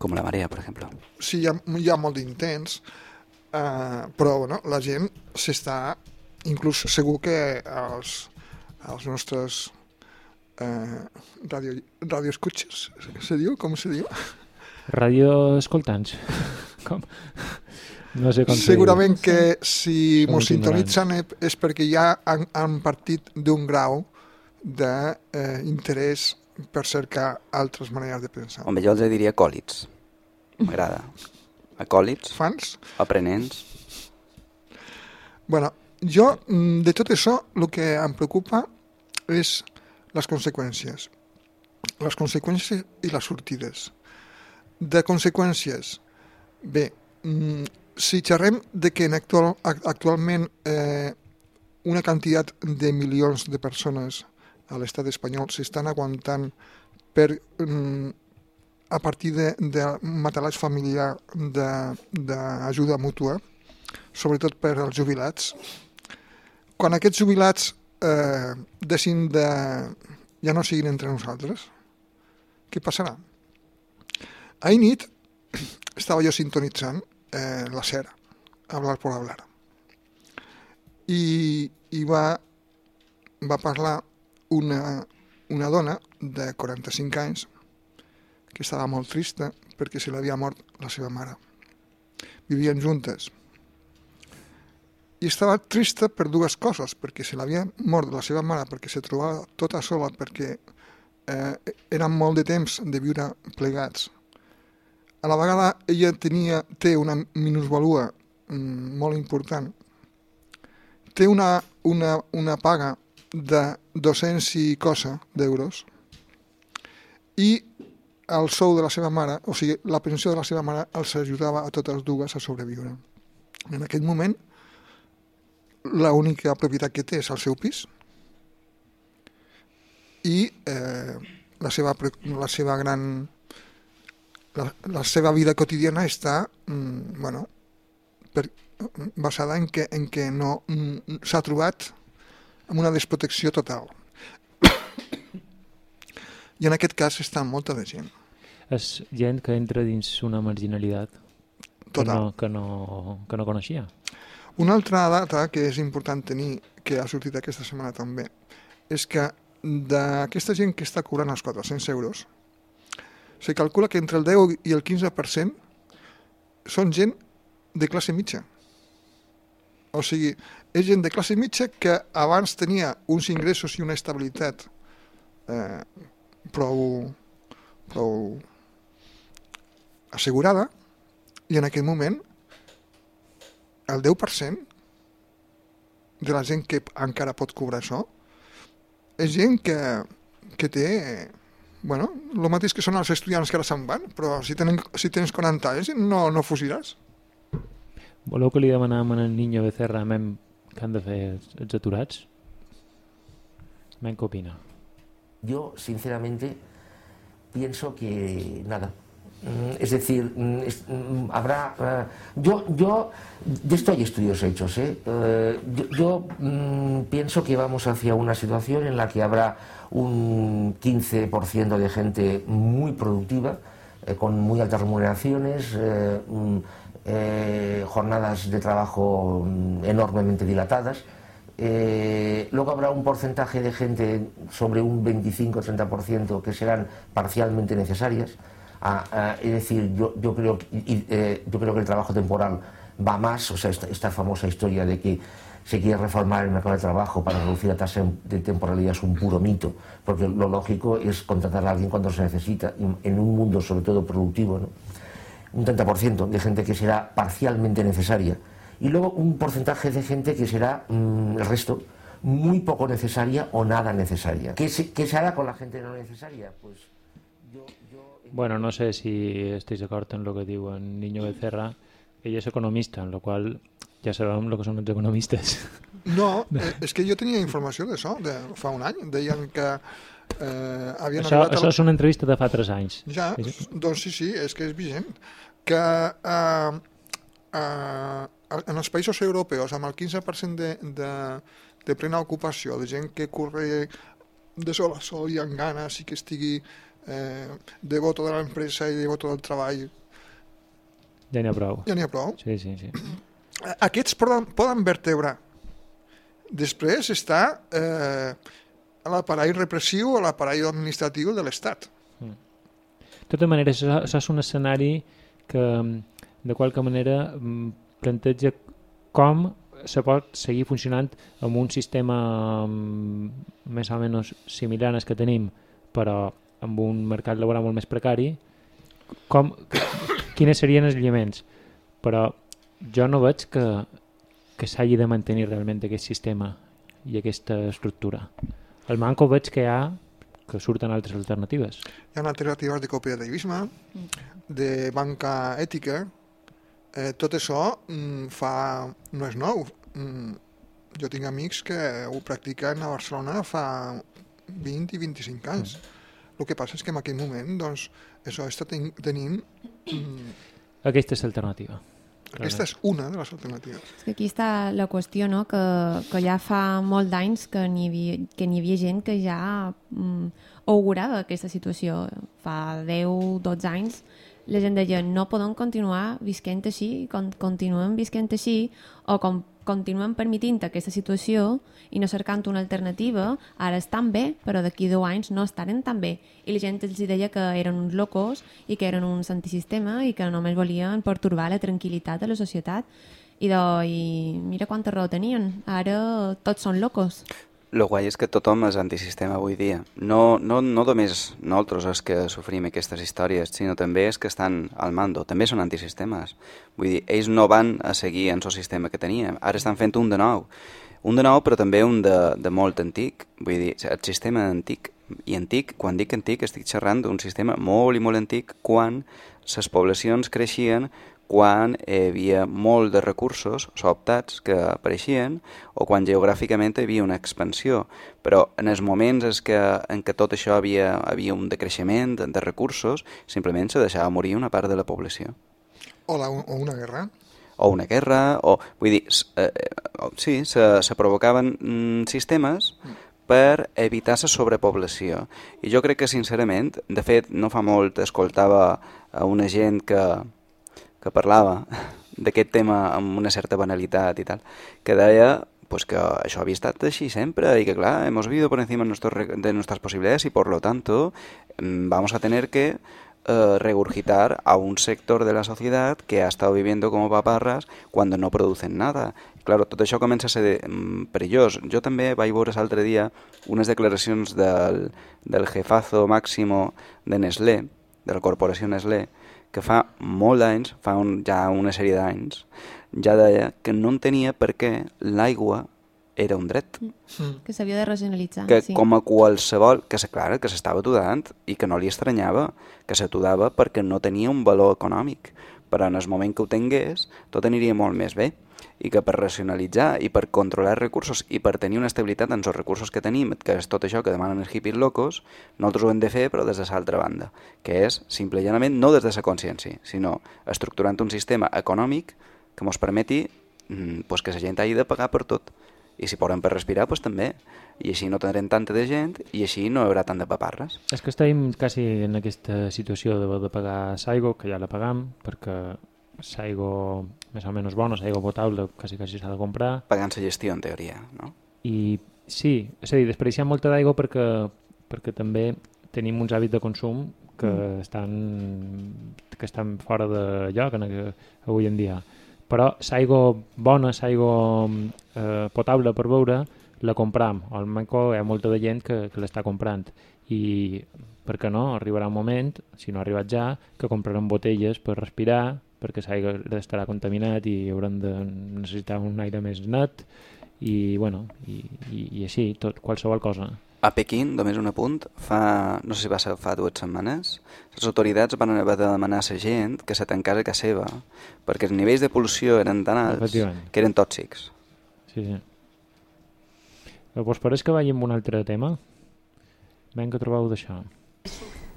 Com la marea, per exemple. Sí, hi ha, hi ha molt d'intents, eh, però bueno, la gent s'està, inclús segur que els, els nostres eh, radio, radio escuches, se diu? Com se diu? Radio escoltants. [laughs] com? No sé com Segurament que si mos sintonitzen és perquè ja han, han partit d'un grau d'interès eh, per cercar altres maneres de pensar. Home, jo els diria acòlits. M'agrada. Acòlits. Fans? Aprenents. Bueno, jo, de tot això, el que em preocupa és les conseqüències. Les conseqüències i les sortides. De conseqüències, bé, si xerrem de que en actual, actualment eh, una quantitat de milions de persones a l'estat espanyol s'estan aguantant per mm, a partir de, de matalàs familiar d'ajuda mútua, sobretot per als jubilats. Quan aquests jubilats eh, deixin de... ja no siguin entre nosaltres, què passarà? Ahir nit [clears throat] estava jo sintonitzant eh, la cera, hablar por hablar. I, i va, va parlar una, una dona de 45 anys que estava molt trista perquè se l'havia mort la seva mare. Vivien juntes. I estava trista per dues coses, perquè se l'havia mort la seva mare, perquè se trobava tota sola, perquè eh, eren molt de temps de viure plegats. A la vegada ella tenia, té una minusvalua mm, molt important. Té una, una, una paga de 200 i cosa d'euros i el sou de la seva mare, o sigui, la pensió de la seva mare els ajudava a totes dues a sobreviure. En aquest moment, l'única propietat que té és el seu pis i eh, la, seva, la seva gran la, la seva vida quotidiana està mm, bueno, per, basada en que, en que no mm, s'ha trobat amb una desprotecció total. I en aquest cas està molta de gent. És gent que entra dins una marginalitat total. que no, que no, que no coneixia. Una altra data que és important tenir, que ha sortit aquesta setmana també, és que d'aquesta gent que està cobrant els 400 euros, se calcula que entre el 10 i el 15% són gent de classe mitja. O sigui, és gent de classe mitja que abans tenia uns ingressos i una estabilitat eh, prou, prou assegurada i en aquest moment el 10% de la gent que encara pot cobrar això és gent que, que té bueno, el mateix que són els estudiants que ara se'n van, però si, tenen, si tens 40 anys no, no fugiràs. Voleu que li demanam al Niño Becerra mem que han de fer els aturats? Mem què opina? Yo, sinceramente, pienso que nada, Mm, es decir, mm, es, mm, habrá... eh, yo, yo, de esto hay estudios hechos. ¿eh? Eh, yo yo, mm, pienso que vamos hacia una situación en la que habrá un 15% de gente muy productiva, eh, con muy altas remuneraciones, eh, mm, eh, jornadas de trabajo mm, enormemente dilatadas. Eh, luego habrá un porcentaje de gente sobre un 25-30% que serán parcialmente necesarias. Ah, ah, es decir, yo, yo, creo, eh, yo creo que el trabajo temporal va más, o sea, esta, esta famosa historia de que se quiere reformar el mercado de trabajo para reducir la tasa de temporalidad es un puro mito, porque lo lógico es contratar a alguien cuando se necesita, en un mundo sobre todo productivo, ¿no? Un 30% de gente que será parcialmente necesaria y luego un porcentaje de gente que será mm, el resto muy poco necesaria o nada necesaria. ¿Qué se, qué se hará con la gente no necesaria? Pues yo, yo Bueno, no sé si estáis d'acord en el que diu en Niño Becerra, ell és economista, en la qual ja sabem el que són els economistes. No, eh, és que jo tenia informació d'això, de fa un any. Deien que eh, havien Això, arribat... això a... és una entrevista de fa 3 anys. Ja, Sí. doncs sí, sí, és que és vigent. Que eh, eh, en els països europeus, amb el 15% de, de, de plena ocupació, de gent que corre de sol a sol i amb ganes i que estigui eh, devoto de l'empresa i devoto del treball, Ja n'hi ha prou. ja n'hi ha prou. Sí, sí, sí. Aquests poden, poden vertebrar. Després està eh, l'aparell repressiu o l'aparell administratiu de l'Estat. De tota manera, això, és un escenari que, de qualque manera, mm, planteja com se pot seguir funcionant amb un sistema mm, més o menys similar al que tenim, però amb un mercat laboral molt més precari, com, quines serien els elements. Però jo no veig que, que s'hagi de mantenir realment aquest sistema i aquesta estructura. El manco veig que hi ha que surten altres alternatives. Hi ha alternatives de cooperativisme, de banca ètica. Eh, tot això mm, fa... no és nou. Mm, jo tinc amics que ho practiquen a Barcelona fa 20 i 25 anys. El que passa és que en aquell moment doncs, això està ten tenint... Mm, Aquesta és l'alternativa. Aquesta és una de les alternatives. És que aquí està la qüestió, no? que, que ja fa molt d'anys que n'hi havia, que n'hi havia gent que ja mm, augurava aquesta situació. Fa 10-12 anys la gent deia no podem continuar visquent així, con continuem visquent així, o com continuem permitint aquesta situació i no cercant una alternativa, ara estan bé, però d'aquí 10 anys no estaran tan bé. I la gent els deia que eren uns locos i que eren uns antisistema i que només volien pertorbar la tranquil·litat de la societat. I, de, i mira quanta raó tenien. Ara tots són locos. Lo guai és que tothom és antisistema avui dia. No, no, no només nosaltres els que sofrim aquestes històries, sinó també els que estan al mando. També són antisistemes. Vull dir, ells no van a seguir en el sistema que teníem. Ara estan fent un de nou. Un de nou, però també un de, de molt antic. Vull dir, el sistema antic. I antic, quan dic antic, estic xerrant d'un sistema molt i molt antic quan les poblacions creixien quan hi havia molt de recursos sobtats que apareixien o quan geogràficament hi havia una expansió. Però en els moments en què, en què tot això havia, havia un decreixement de recursos, simplement se deixava morir una part de la població. O, la, o una guerra. O una guerra, o... Vull dir, eh, eh, sí, se, se provocaven mm, sistemes per evitar la sobrepoblació. I jo crec que, sincerament, de fet, no fa molt escoltava a una gent que, que parlava d'aquest tema una certa banalitat i tal, que deia pues que això havia estat així sempre y que, claro, hemos vivido por encima de, de nuestras posibilidades y por lo tanto mm, vamos a tener que eh, regurgitar a un sector de la sociedad que ha estado viviendo como paparras cuando no producen nada. Claro, tot això comença a ser mm, perillós. Jo també vaig veure l'altre dia unes declaracions del, del jefazo máximo de Nestlé, de la corporació Nestlé, que fa molt d'anys, fa un, ja una sèrie d'anys, ja deia que no entenia per què l'aigua era un dret. Mm. Que s'havia de racionalitzar. Que sí. com a qualsevol, que se, clar, que s'estava atudant i que no li estranyava, que s'atudava perquè no tenia un valor econòmic. Però en el moment que ho tingués, tot aniria molt més bé. I que per racionalitzar i per controlar recursos i per tenir una estabilitat en els recursos que tenim, que és tot això que demanen els hippies locos, nosaltres ho hem de fer però des de l'altra banda, que és simple i llanament no des de la consciència, sinó estructurant un sistema econòmic que ens permeti mm, pues, que la gent hagi de pagar per tot i si poden per respirar, pues, també. I així no tindrem tanta de gent i així no hi haurà tant de paparres. És que estem quasi en aquesta situació de, de pagar Saigo, que ja la pagam, perquè Saigo més o menys bona, Saigo potable, quasi quasi s'ha de comprar. Pagant la gestió, en teoria, no? I sí, és a dir, desperdiciem molta d'aigua perquè, perquè també tenim uns hàbits de consum que, mm. estan, que estan fora de lloc en, avui en dia però l'aigua bona, l'aigua eh, potable per beure, la compram. Al Manco hi ha molta de gent que, que l'està comprant i per què no? Arribarà un moment, si no ha arribat ja, que comprarem botelles per respirar, perquè l'aigua estarà contaminat i haurem de necessitar un aire més net i, bueno, i, i, i així, tot, qualsevol cosa. A Pequín, només un apunt, fa, no sé si va ser fa dues setmanes, les autoritats van haver de demanar a la gent que se tancés a casa seva, perquè els nivells de pol·lució eren tan alts que eren tòxics. Sí, sí. Llavors, pareix que vagi amb un altre tema? Vinga, trobeu d'això.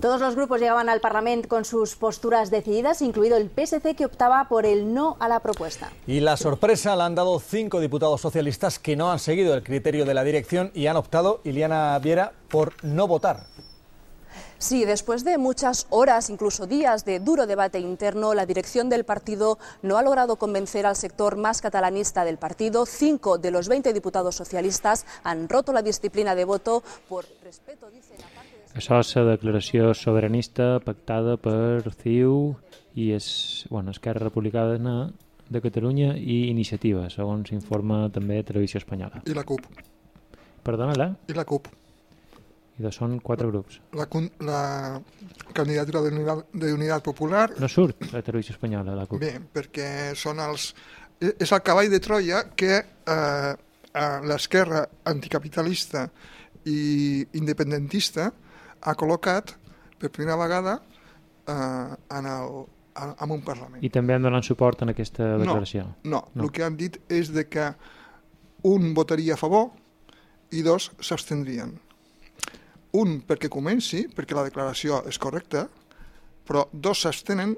Todos los grupos llegaban al Parlamento con sus posturas decididas, incluido el PSC que optaba por el no a la propuesta. Y la sorpresa la han dado cinco diputados socialistas que no han seguido el criterio de la dirección y han optado, Iliana Viera, por no votar. Sí, después de muchas horas, incluso días de duro debate interno, la dirección del partido no ha logrado convencer al sector más catalanista del partido. Cinco de los 20 diputados socialistas han roto la disciplina de voto por respeto, dicen. Això és la declaració soberanista pactada per CiU i és, bueno, Esquerra Republicana de Catalunya i Iniciativa, segons informa també Televisió Espanyola. I la CUP. Perdona, la? I la CUP. I de són quatre grups. La, la candidatura d'Unitat Popular... No surt la televisió espanyola, la CUP. Bé, perquè són els... E, és el cavall de Troia que eh, l'esquerra anticapitalista i independentista ha col·locat per primera vegada eh, en, el, en un Parlament. I també han donat suport en aquesta declaració? No, no, no. el que han dit és de que un votaria a favor i dos s'abstendrien. Un, perquè comenci, perquè la declaració és correcta, però dos s'abstenen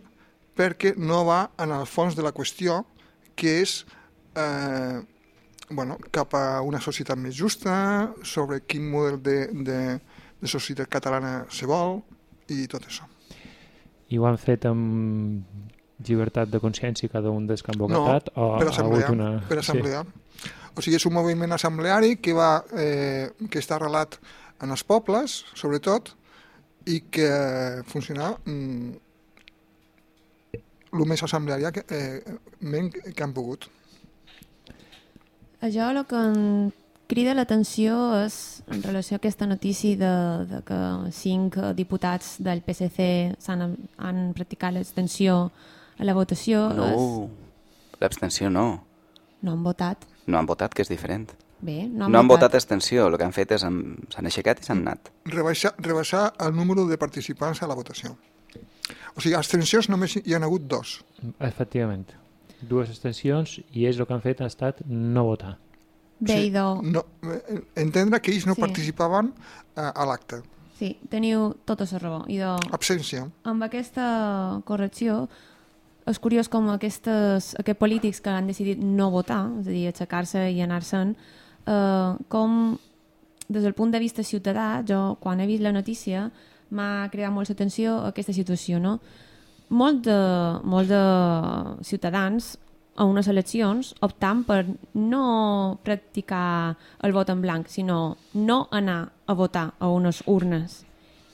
perquè no va en el fons de la qüestió, que és eh, bueno, cap a una societat més justa, sobre quin model de, de, de societat catalana se vol i tot això. I ho han fet amb llibertat de consciència cada un dels que han votat? No, o per assemblea. Una... Per assemblea. Sí. O sigui, és un moviment assembleari que, va, eh, que està arrelat en els pobles, sobretot, i que funciona mm, el més assembleari que, eh, que han pogut. Això el que crida l'atenció és en relació a aquesta notícia de, de que cinc diputats del PSC han, han practicat l'extensió a la votació. No, és... l'abstenció no. No han votat. No han votat, que és diferent. Bé, no han, no han votat. votat extensió, el que han fet és s'han aixecat i s'han anat. Rebaixar, rebaixar el número de participants a la votació. O sigui, abstencions només hi ha hagut dos. Efectivament. Dues extensions i ells el que han fet ha estat no votar. Bé, sí, no, eh, entendre que ells no sí. participaven a, a l'acte. Sí, teniu tota la raó. Idò, Absència. Amb aquesta correcció és curiós com aquestes, aquests polítics que han decidit no votar, és a dir, aixecar-se i anar-se'n, eh, com des del punt de vista ciutadà, jo quan he vist la notícia m'ha creat molta atenció aquesta situació. No? Molt, de, molt de ciutadans a unes eleccions optant per no practicar el vot en blanc, sinó no anar a votar a unes urnes.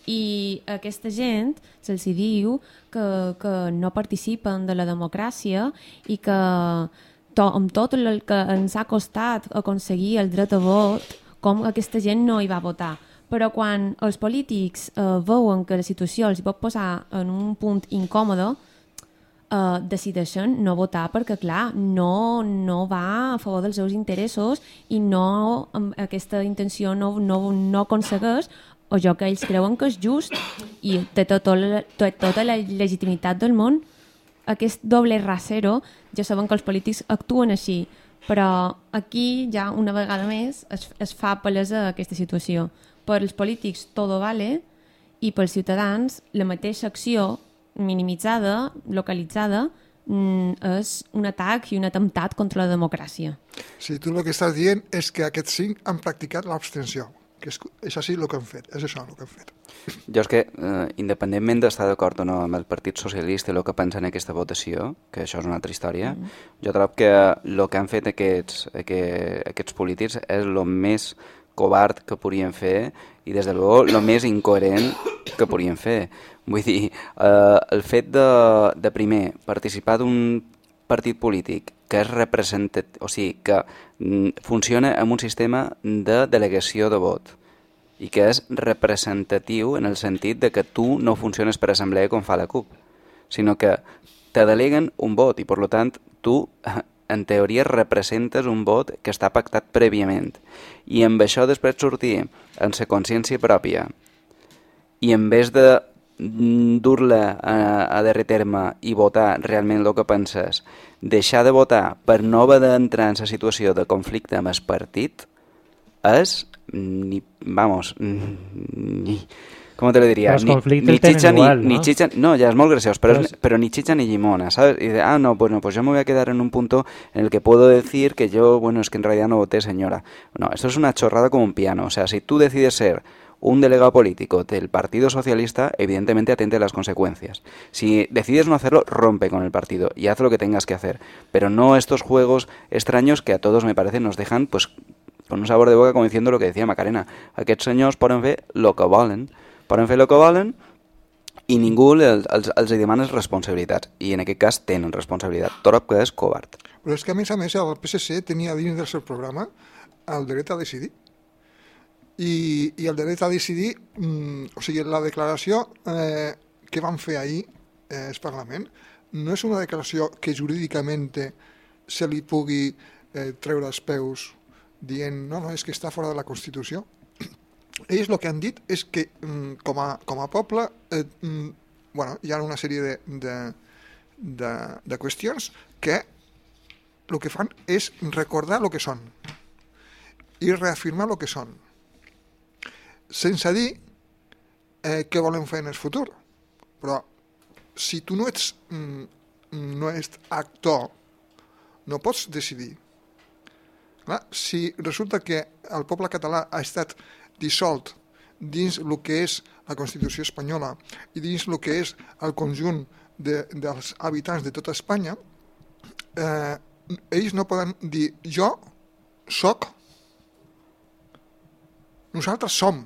I aquesta gent se'ls diu que, que no participen de la democràcia i que to, amb tot el que ens ha costat aconseguir el dret a vot, com aquesta gent no hi va votar. Però quan els polítics eh, veuen que la situació els pot posar en un punt incòmode, eh, decideixen no votar perquè, clar, no, no va a favor dels seus interessos i no, amb aquesta intenció no, no, no aconsegueix o jo que ells creuen que és just i té tota la, tota la legitimitat del món aquest doble rasero, ja saben que els polítics actuen així, Però aquí ja una vegada més es, es fa palesa aquesta situació. Per als polítics todo vale i pels ciutadans la mateixa acció minimitzada, localitzada, mm, és un atac i un atemptat contra la democràcia. Si tu el que estàs dient és que aquests cinc han practicat l'abstenció, que és, és així el que han fet, és això el que han fet. Jo és que, eh, independentment d'estar d'acord o no amb el Partit Socialista i el que pensa en aquesta votació, que això és una altra història, mm. jo trobo que el que han fet aquests, aquest, aquests polítics és el més covard que podien fer i des de luego el més incoherent que podien fer. Vull dir, eh, el fet de, de primer participar d'un partit polític que és representatiu, o sigui, que mm, funciona amb un sistema de delegació de vot i que és representatiu en el sentit de que tu no funciones per assemblea com fa la CUP, sinó que te deleguen un vot i, per tant, tu en teoria representes un vot que està pactat prèviament i amb això després sortir en sa consciència pròpia. I en vez de dur-la a, a darrer terme i votar realment el que penses, deixar de votar per no haver d'entrar en la situació de conflicte amb el partit, és, ni, vamos, ni, com te lo diria? Els ni, conflictes ni igual, no? ni xitxa, no, molt graciós, però, Però és, però ni xitxa ni llimona, ¿sabes? Y de, ah, no, bueno, pues yo me voy a quedar en un punto en el que puedo decir que yo, bueno, es que en realidad no voté, señora. No, esto es una chorrada como un piano. O sea, si tú decides ser un delegado político del Partido Socialista, evidentemente atente a las consecuencias. Si decides no hacerlo, rompe con el partido y haz lo que tengas que hacer. Pero no estos juegos extraños que a todos me parece nos dejan pues con un sabor de boca como diciendo lo que decía Macarena. Aquests senyors poden fer lo que volen. Poden fer lo que volen i ningú els, els, els demana responsabilitats. I en aquest cas tenen responsabilitat. Torop que és covard. Però és que, a més a més, el PSC tenia dins del seu programa el dret a decidir. I, i el dret a decidir, mm, o sigui, la declaració eh, que van fer ahir eh, el Parlament no és una declaració que jurídicament se li pugui eh, treure els peus dient no, no, és que està fora de la Constitució. Ells el que han dit és que mm, com, a, com a poble eh, mm, bueno, hi ha una sèrie de, de, de, de qüestions que el que fan és recordar el que són i reafirmar el que són sense dir eh, què volen fer en el futur. Però si tu no ets, mm, no ets actor, no pots decidir. Clar, si resulta que el poble català ha estat dissolt dins el que és la Constitució espanyola i dins el que és el conjunt de, dels habitants de tota Espanya, eh, ells no poden dir jo soc, nosaltres som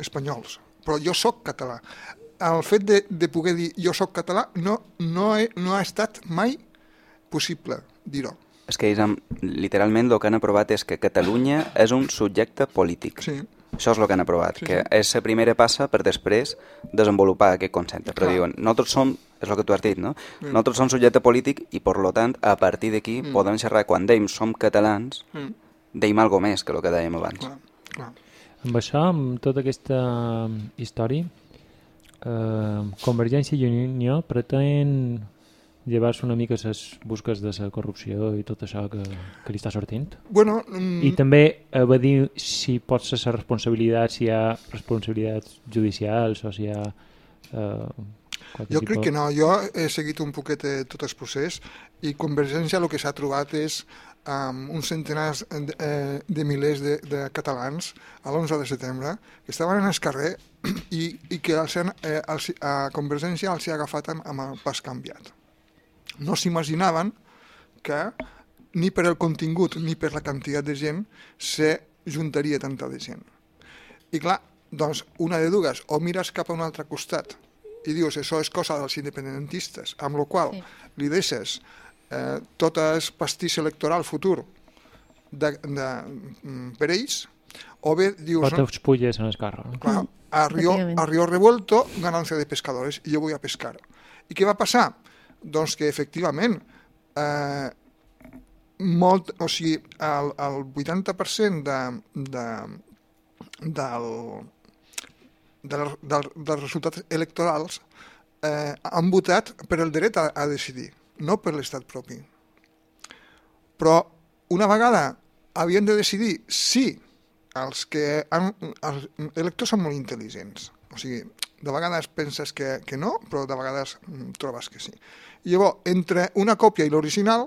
espanyols, però jo sóc català. El fet de, de poder dir jo sóc català no, no, he, no ha estat mai possible dir-ho. És que ells, literalment, el que han aprovat és que Catalunya és un subjecte polític. Sí. Això és el que han aprovat, Sí, que sí. és la primera passa per després desenvolupar aquest concepte. Però diuen, nosaltres som, és el que tu has dit, no? Mm. Nosaltres som subjecte polític i, per lo tant, a partir d'aquí Mm. podem xerrar, quan dèiem som catalans, Mm. dèiem algo més que el que dèiem abans. Clar, clar. Amb això, amb tota aquesta història, eh, Convergència i Unió pretén llevar-se una mica les busques de la corrupció i tot això que, que li està sortint. Bueno, mm, I també eh, va dir si pot ser la responsabilitat, si hi ha responsabilitats judicials o si hi ha... Eh, Jo crec que no, jo he seguit un poquet eh, tot el procés i Convergència el que s'ha trobat és um, uns centenars de, eh, de milers de, de catalans a l'11 de setembre que estaven en el carrer [clears throat] i, i que els, han, eh, els, a Convergència els ha agafat amb, amb el pas canviat. No s'imaginaven que ni per el contingut ni per la quantitat de gent se juntaria tanta de gent. I clar, doncs una de dues, o mires cap a un altre costat i dius això és cosa dels independentistes, amb la qual Sí. li deixes eh, tot el pastís electoral futur de, de, mm, per ells, o bé dius, O te pulles en el carro. Clar, a Efectivament. a Río Revuelto, ganancia de pescadores, i jo vull a pescar. I què va passar? Doncs que, efectivament, eh, molt, o sigui, el, el 80% de, de, del, de, del, dels resultats electorals eh, han votat per el dret a, a decidir, no per l'estat propi. Però una vegada havien de decidir si els que han, els electors són molt intel·ligents. O sigui, de vegades penses que, que no, però de vegades mm, trobes que sí. I llavors, entre una còpia i l'original,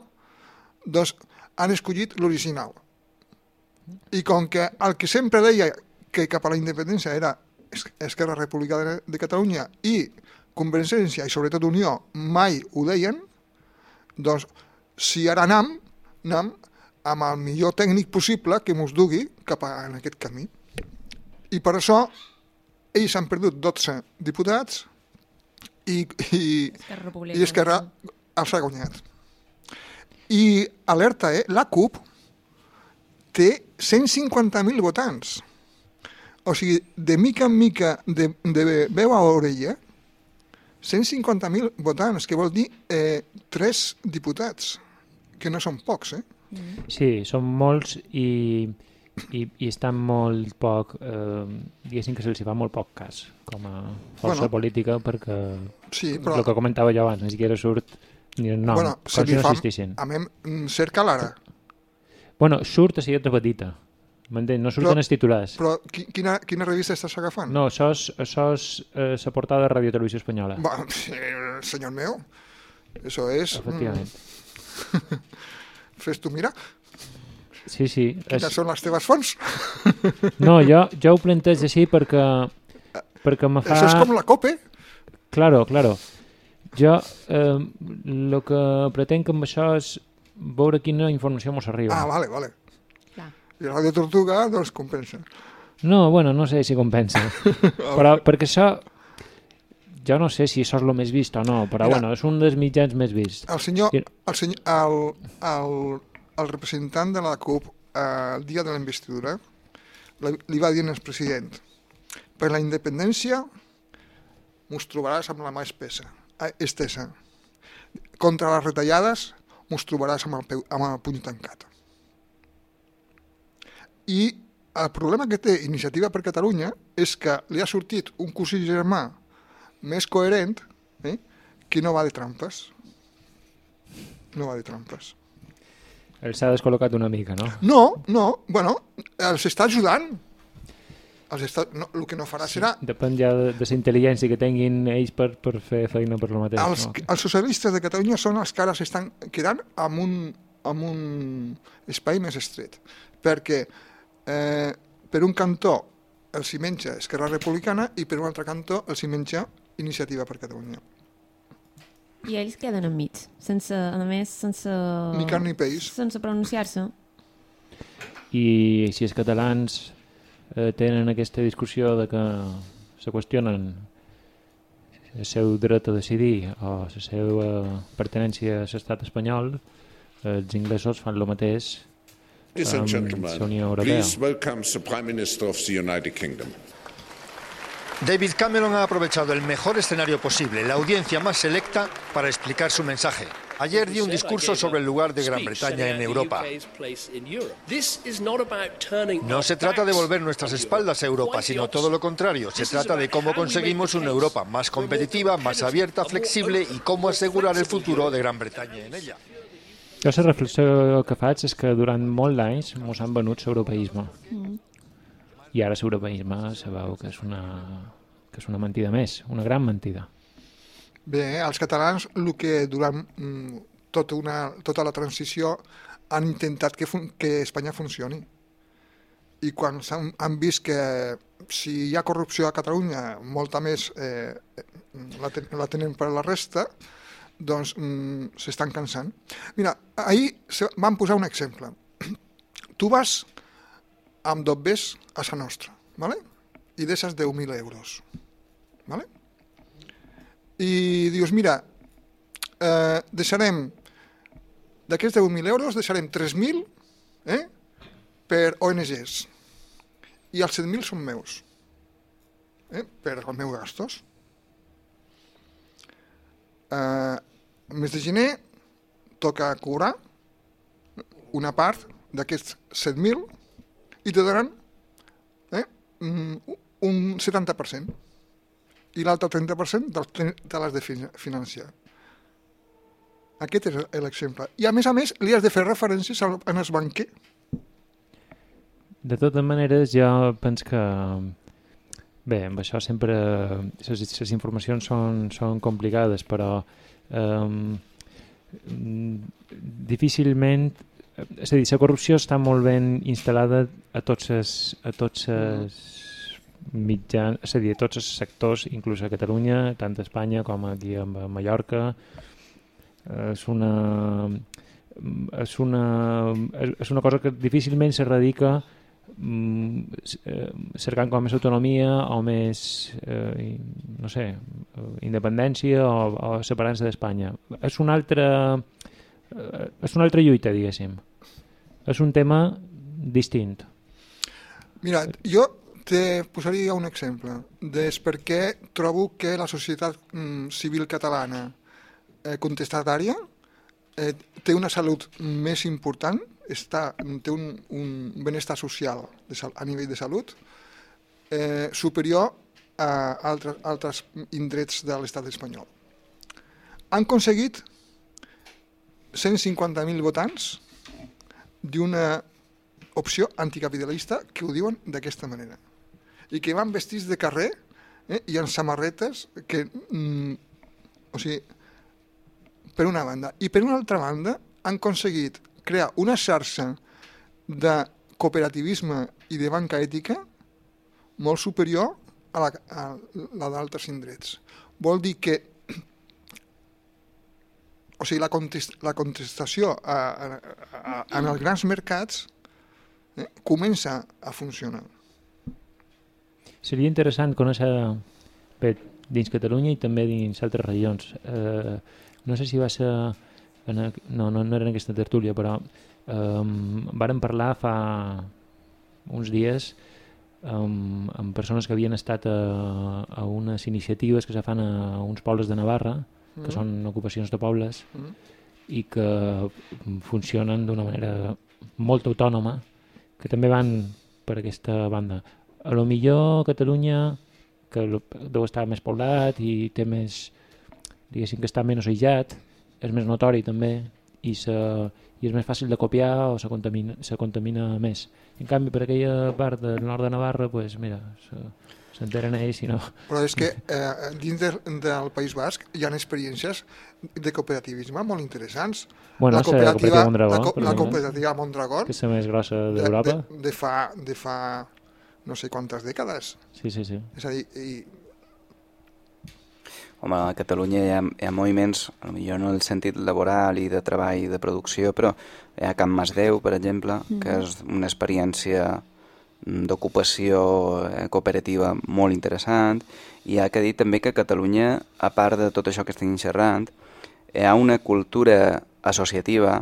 doncs han escollit l'original. I com que el que sempre deia que cap a la independència era Esquerra Republicana de Catalunya i Convergència i sobretot Unió mai ho deien, doncs si ara anam, anam amb el millor tècnic possible que ens dugui cap a, en aquest camí. I per això ells han perdut 12 diputats i, i, i Esquerra els ha guanyat. I alerta, eh? la CUP té 150.000 votants. O sigui, de mica en mica, de, de veu a orella, 150.000 votants, que vol dir eh, 3 diputats, que no són pocs, eh? Sí, són molts i, i, i estan molt poc, eh, diguéssim que se'ls fa molt poc cas com a força bueno, política perquè sí, però... el que comentava jo abans, ni siquiera surt ni el nom, bueno, com si no existissin. A mi cerca l'ara. Bueno, surt a lletra petita, m'entens? No surten però, els titulars. Però quina, quina revista estàs agafant? No, això és, això és eh, la portada de Radio Televisió Espanyola. Va, senyor meu, això és... Efectivament. Mm, [laughs] Fes tu mirar. Sí, sí. Quines és... són les teves fonts? [laughs] No, jo, jo ho plantejo així perquè, perquè me fa... Això és com la COPE. Claro, claro. Jo el eh, que pretenc amb això és veure quina informació ens arriba. Ah, vale, vale. Clar. I Radio Tortuga, doncs, compensa. No, bueno, no sé si compensa. [laughs] però perquè això jo no sé si això és el més vist o no, però Mira, bueno, és un dels mitjans més vists. El senyor, el, senyor el, el, el representant de la CUP eh, el dia de la investidura li va dir al president per la independència mos trobaràs amb la mà espessa, eh, estesa. Contra les retallades mos trobaràs amb el, peu, amb el puny tancat. I el problema que té Iniciativa per Catalunya és que li ha sortit un cosí germà més coherent eh, que no va de trampes. No va de trampes. Els ha descol·locat una mica, no? No, no, bueno, els està ajudant. Els està, no, el que no farà sí, serà... Depèn ja de, de la intel·ligència que tinguin ells per, per fer feina per lo mateix. Els, no? els socialistes de Catalunya són els que ara s'estan quedant amb un, amb un espai més estret, perquè eh, per un cantó els hi menja Esquerra Republicana i per un altre cantó els hi menja Iniciativa per Catalunya. I ells queden enmig, sense, a més, sense... Ni carn ni peix. Sense pronunciar-se. I si els catalans eh, tenen aquesta discussió de que se qüestionen el seu dret a decidir o la seva pertenència a l'estat espanyol, els inglesos fan el mateix amb la Unió Europea. Please welcome the Prime Minister of the United Kingdom. David Cameron ha aprovechado el mejor escenario posible, la audiencia más selecta, para explicar su mensaje. Ayer dio un discurso sobre el lugar de Gran Bretaña en Europa. No se trata de volver nuestras espaldas a Europa, sino todo lo contrario. Se trata de cómo conseguimos una Europa más competitiva, más abierta, flexible y cómo asegurar el futuro de Gran Bretaña en ella. Jo la reflexió que faig és que durant molt d'anys ens han venut l'europeisme. Mm. I ara l'europeisme se veu que és una, que és una mentida més, una gran mentida. Bé, els catalans, el que durant mm, tota, una, tota la transició han intentat que, que Espanya funcioni. I quan han, han vist que si hi ha corrupció a Catalunya, molta més eh, la, ten, la tenen per la resta, doncs mm, s'estan cansant. Mira, ahir van posar un exemple. Tu vas amb dobbers a sa nostra, ¿vale? i deixes 10.000 euros. ¿vale? I dius, mira, eh, deixarem, d'aquests 10.000 euros, deixarem 3.000 eh, per ONGs i els 7.000 són meus, eh, per els meus gastos. Eh, mes de gener toca cobrar una part d'aquests 7.000 i te donen eh, un 70% i l'altre 30% de, de les de financiar. Aquest és l'exemple. I a més a més li has de fer referències en el banquer. De totes maneres, jo penso que... Bé, amb això sempre... Les informacions són, són complicades, però um, difícilment... És a dir, la corrupció està molt ben instal·lada a tots els, a tots els mitjans, és a dir, a tots els sectors, inclús a Catalunya, tant a Espanya com aquí a Mallorca. És una, és una, és una cosa que difícilment s'erradica mm, eh, cercant com més autonomia o més, eh, no sé, independència o, o separant-se d'Espanya. És una altra eh, és una altra lluita, diguéssim. És un tema distint. Mira, jo te posaria un exemple des per què trobo que la societat mm, civil catalana eh, contestatària eh, té una salut més important, està, té un, un benestar social de, a nivell de salut eh, superior a altres, altres indrets de l'estat espanyol. Han aconseguit 150.000 votants d'una opció anticapitalista que ho diuen d'aquesta manera i que van vestits de carrer eh, i en samarretes que, mm, o sigui, per una banda. I per una altra banda han aconseguit crear una xarxa de cooperativisme i de banca ètica molt superior a la, a la d'altres indrets. Vol dir que o sigui, la, contest, la contestació a, a, a, en els grans mercats eh, comença a funcionar. Seria interessant conèixer bé, dins Catalunya i també dins altres regions. Eh, no sé si va ser... En, no, no, no era en aquesta tertúlia, però eh, vàrem parlar fa uns dies amb, amb persones que havien estat a, a unes iniciatives que se fan a uns pobles de Navarra, que mm. són ocupacions de pobles, mm. i que funcionen d'una manera molt autònoma, que també van per aquesta banda. A lo millor Catalunya, que deu estar més poblat i té més, diguéssim que està menys aïllat, és més notori també, i, se, i és més fàcil de copiar o se contamina, se contamina més. En canvi, per aquella part del nord de Navarra, pues, mira, se, s'enteren ells i no... Però és que eh, dins de, del País Basc hi ha experiències de cooperativisme molt interessants. Bueno, la cooperativa, la Mondragón, la, co la cooperativa Mondragón, que és la més grossa d'Europa. De, de, de, fa, de fa no sé quantes dècades. Sí, sí, sí. És a dir, i... Home, a Catalunya hi ha, hi ha moviments, potser no en el sentit laboral i de treball i de producció, però hi ha Camp Masdeu, per exemple, mm que és una experiència d'ocupació eh, cooperativa molt interessant. I ha que dir també que Catalunya, a part de tot això que estem xerrant, hi ha una cultura associativa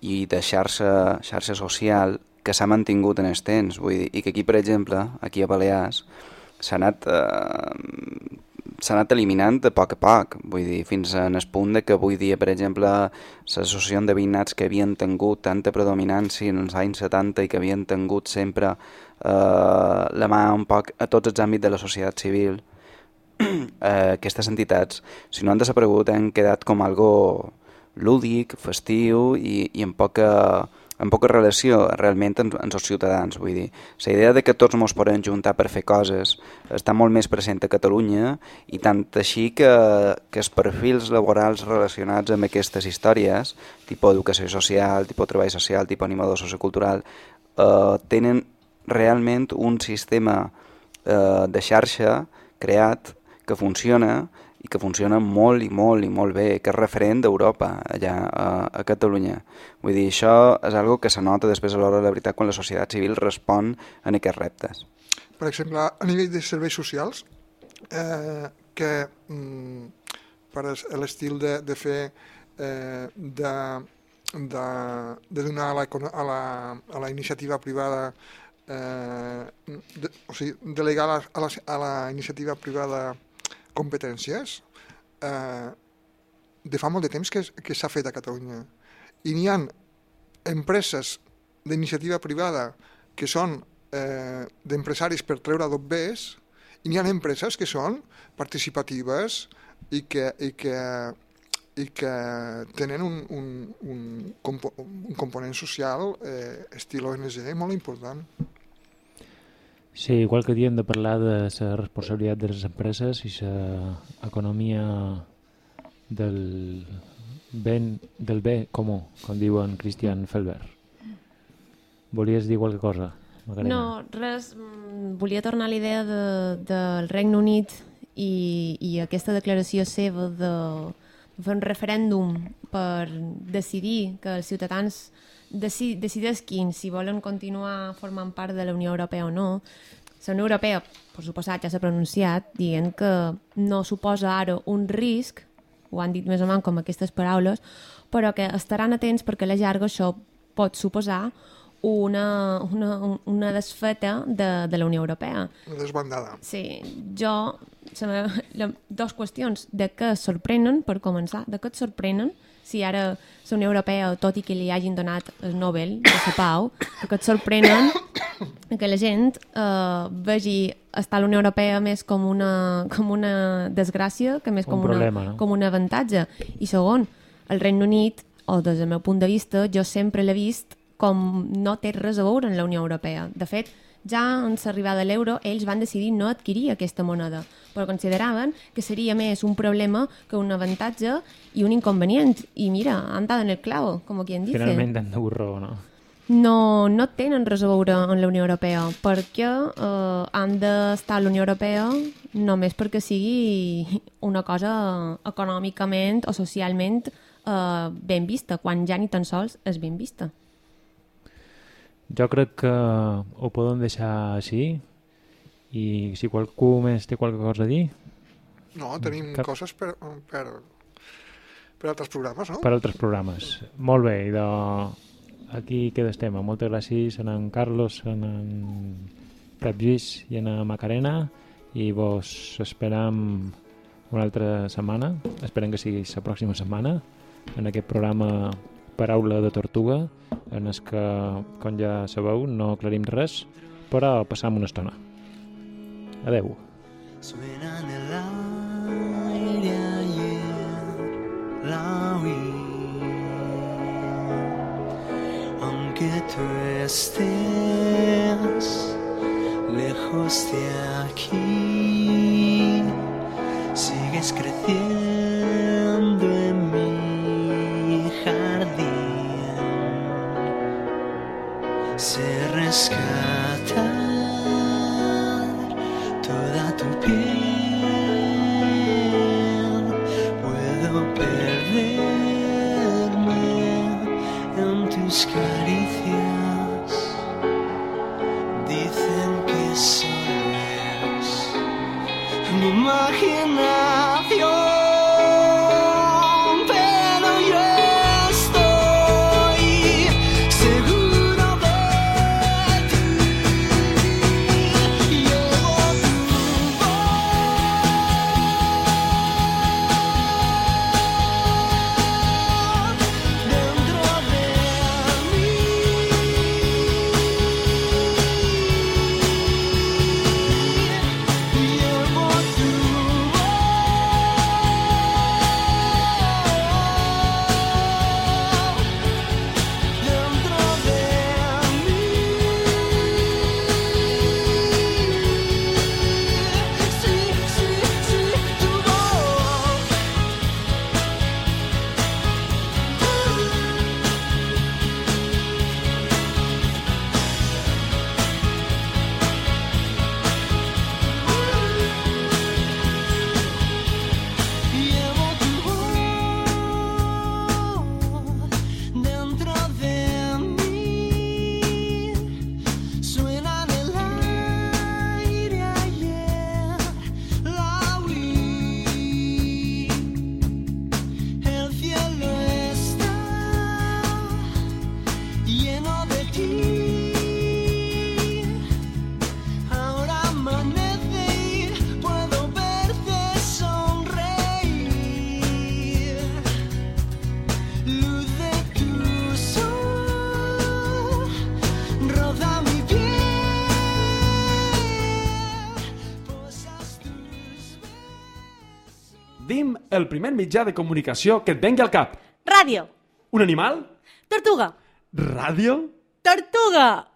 i de xarxa, xarxa social que s'ha mantingut en els temps, vull dir, i que aquí, per exemple, aquí a Balears, s'ha anat, eh, anat eliminant de poc a poc, vull dir, fins en el punt de que avui dia, per exemple, l'associació de veïnats que havien tingut tanta predominància en els anys 70 i que havien tingut sempre eh, la mà un poc a tots els àmbits de la societat civil, eh, aquestes entitats, si no han desaparegut, han quedat com algo lúdic, festiu i, i amb poca amb poca relació realment amb, amb els ciutadans. Vull dir, la idea de que tots ens podem juntar per fer coses està molt més present a Catalunya i tant així que, que els perfils laborals relacionats amb aquestes històries, tipus educació social, tipus treball social, tipus animador sociocultural, eh, tenen realment un sistema eh, de xarxa creat que funciona i que funciona molt i molt i molt bé, que és referent d'Europa allà a, a Catalunya. Vull dir, això és algo que se nota després a l'hora de la veritat quan la societat civil respon a aquests reptes. Per exemple, a nivell de serveis socials, eh, que mm, per l'estil de, de fer eh, de, de, de donar a la, a la, a la iniciativa privada eh, de, o sigui, delegar a la, a la, a la iniciativa privada competències eh, de fa molt de temps que, que s'ha fet a Catalunya. I n'hi ha empreses d'iniciativa privada que són eh, d'empresaris per treure dobbers i n'hi ha empreses que són participatives i que, i que i que tenen un, un, un, compo un component social eh, estil ONG molt important. Sí, igual que diem de parlar de la responsabilitat de les empreses i l'economia del ben, del bé comú, com diuen Christian Felber. Volies dir qualque cosa? Macarena? No, res. mm, Volia tornar a la idea de, del Regne Unit i, i aquesta declaració seva de fer un referèndum per decidir que els ciutadans deci, decidisquin si volen continuar formant part de la Unió Europea o no. La Unió Europea, per suposat, ja s'ha pronunciat dient que no suposa ara un risc, ho han dit més o menys com aquestes paraules, però que estaran atents perquè a la llarga això pot suposar una, una, una desfeta de, de la Unió Europea. Una desbandada. Sí, jo... La meva, la, dos qüestions. De què es sorprenen, per començar, de què et sorprenen si ara la Unió Europea, tot i que li hagin donat el Nobel de la Pau, de què et sorprenen que la gent eh, vegi estar a la Unió Europea més com una, com una desgràcia que més Un com, problema, una, no? com un avantatge. I segon, el Regne Unit, o des del meu punt de vista, jo sempre l'he vist com no té res a veure en la Unió Europea. De fet, ja en l'arribada de l'euro, ells van decidir no adquirir aquesta moneda, però consideraven que seria més un problema que un avantatge i un inconvenient. I mira, han dado en el clavo, com quien dice. Finalment han tingut raó, no? No, no tenen res a veure amb la Unió Europea, perquè eh, han d'estar a la Unió Europea només perquè sigui una cosa econòmicament o socialment eh, ben vista, quan ja ni tan sols és ben vista. Jo crec que ho podem deixar així i si qualcú més té qualque cosa a dir No, tenim Cap- coses per, per, per altres programes, no? per altres programes. Molt bé, i de... aquí queda el tema. Moltes gràcies a en Carlos, a en Pep Lluís i a en Macarena i vos esperam una altra setmana. Esperem que sigui la pròxima setmana en aquest programa Paraula de Tortuga en el que, com ja sabeu, no aclarim res, però passam una estona. Adeu. Suena en el aire ayer la oí. Aunque tú estés lejos de aquí, sigues creciendo Se rescata toda tu piel. Puedo perderme en tus caricias. El primer mitjà de comunicació que et vengui al cap. Ràdio. Un animal? Tortuga. Ràdio? Tortuga.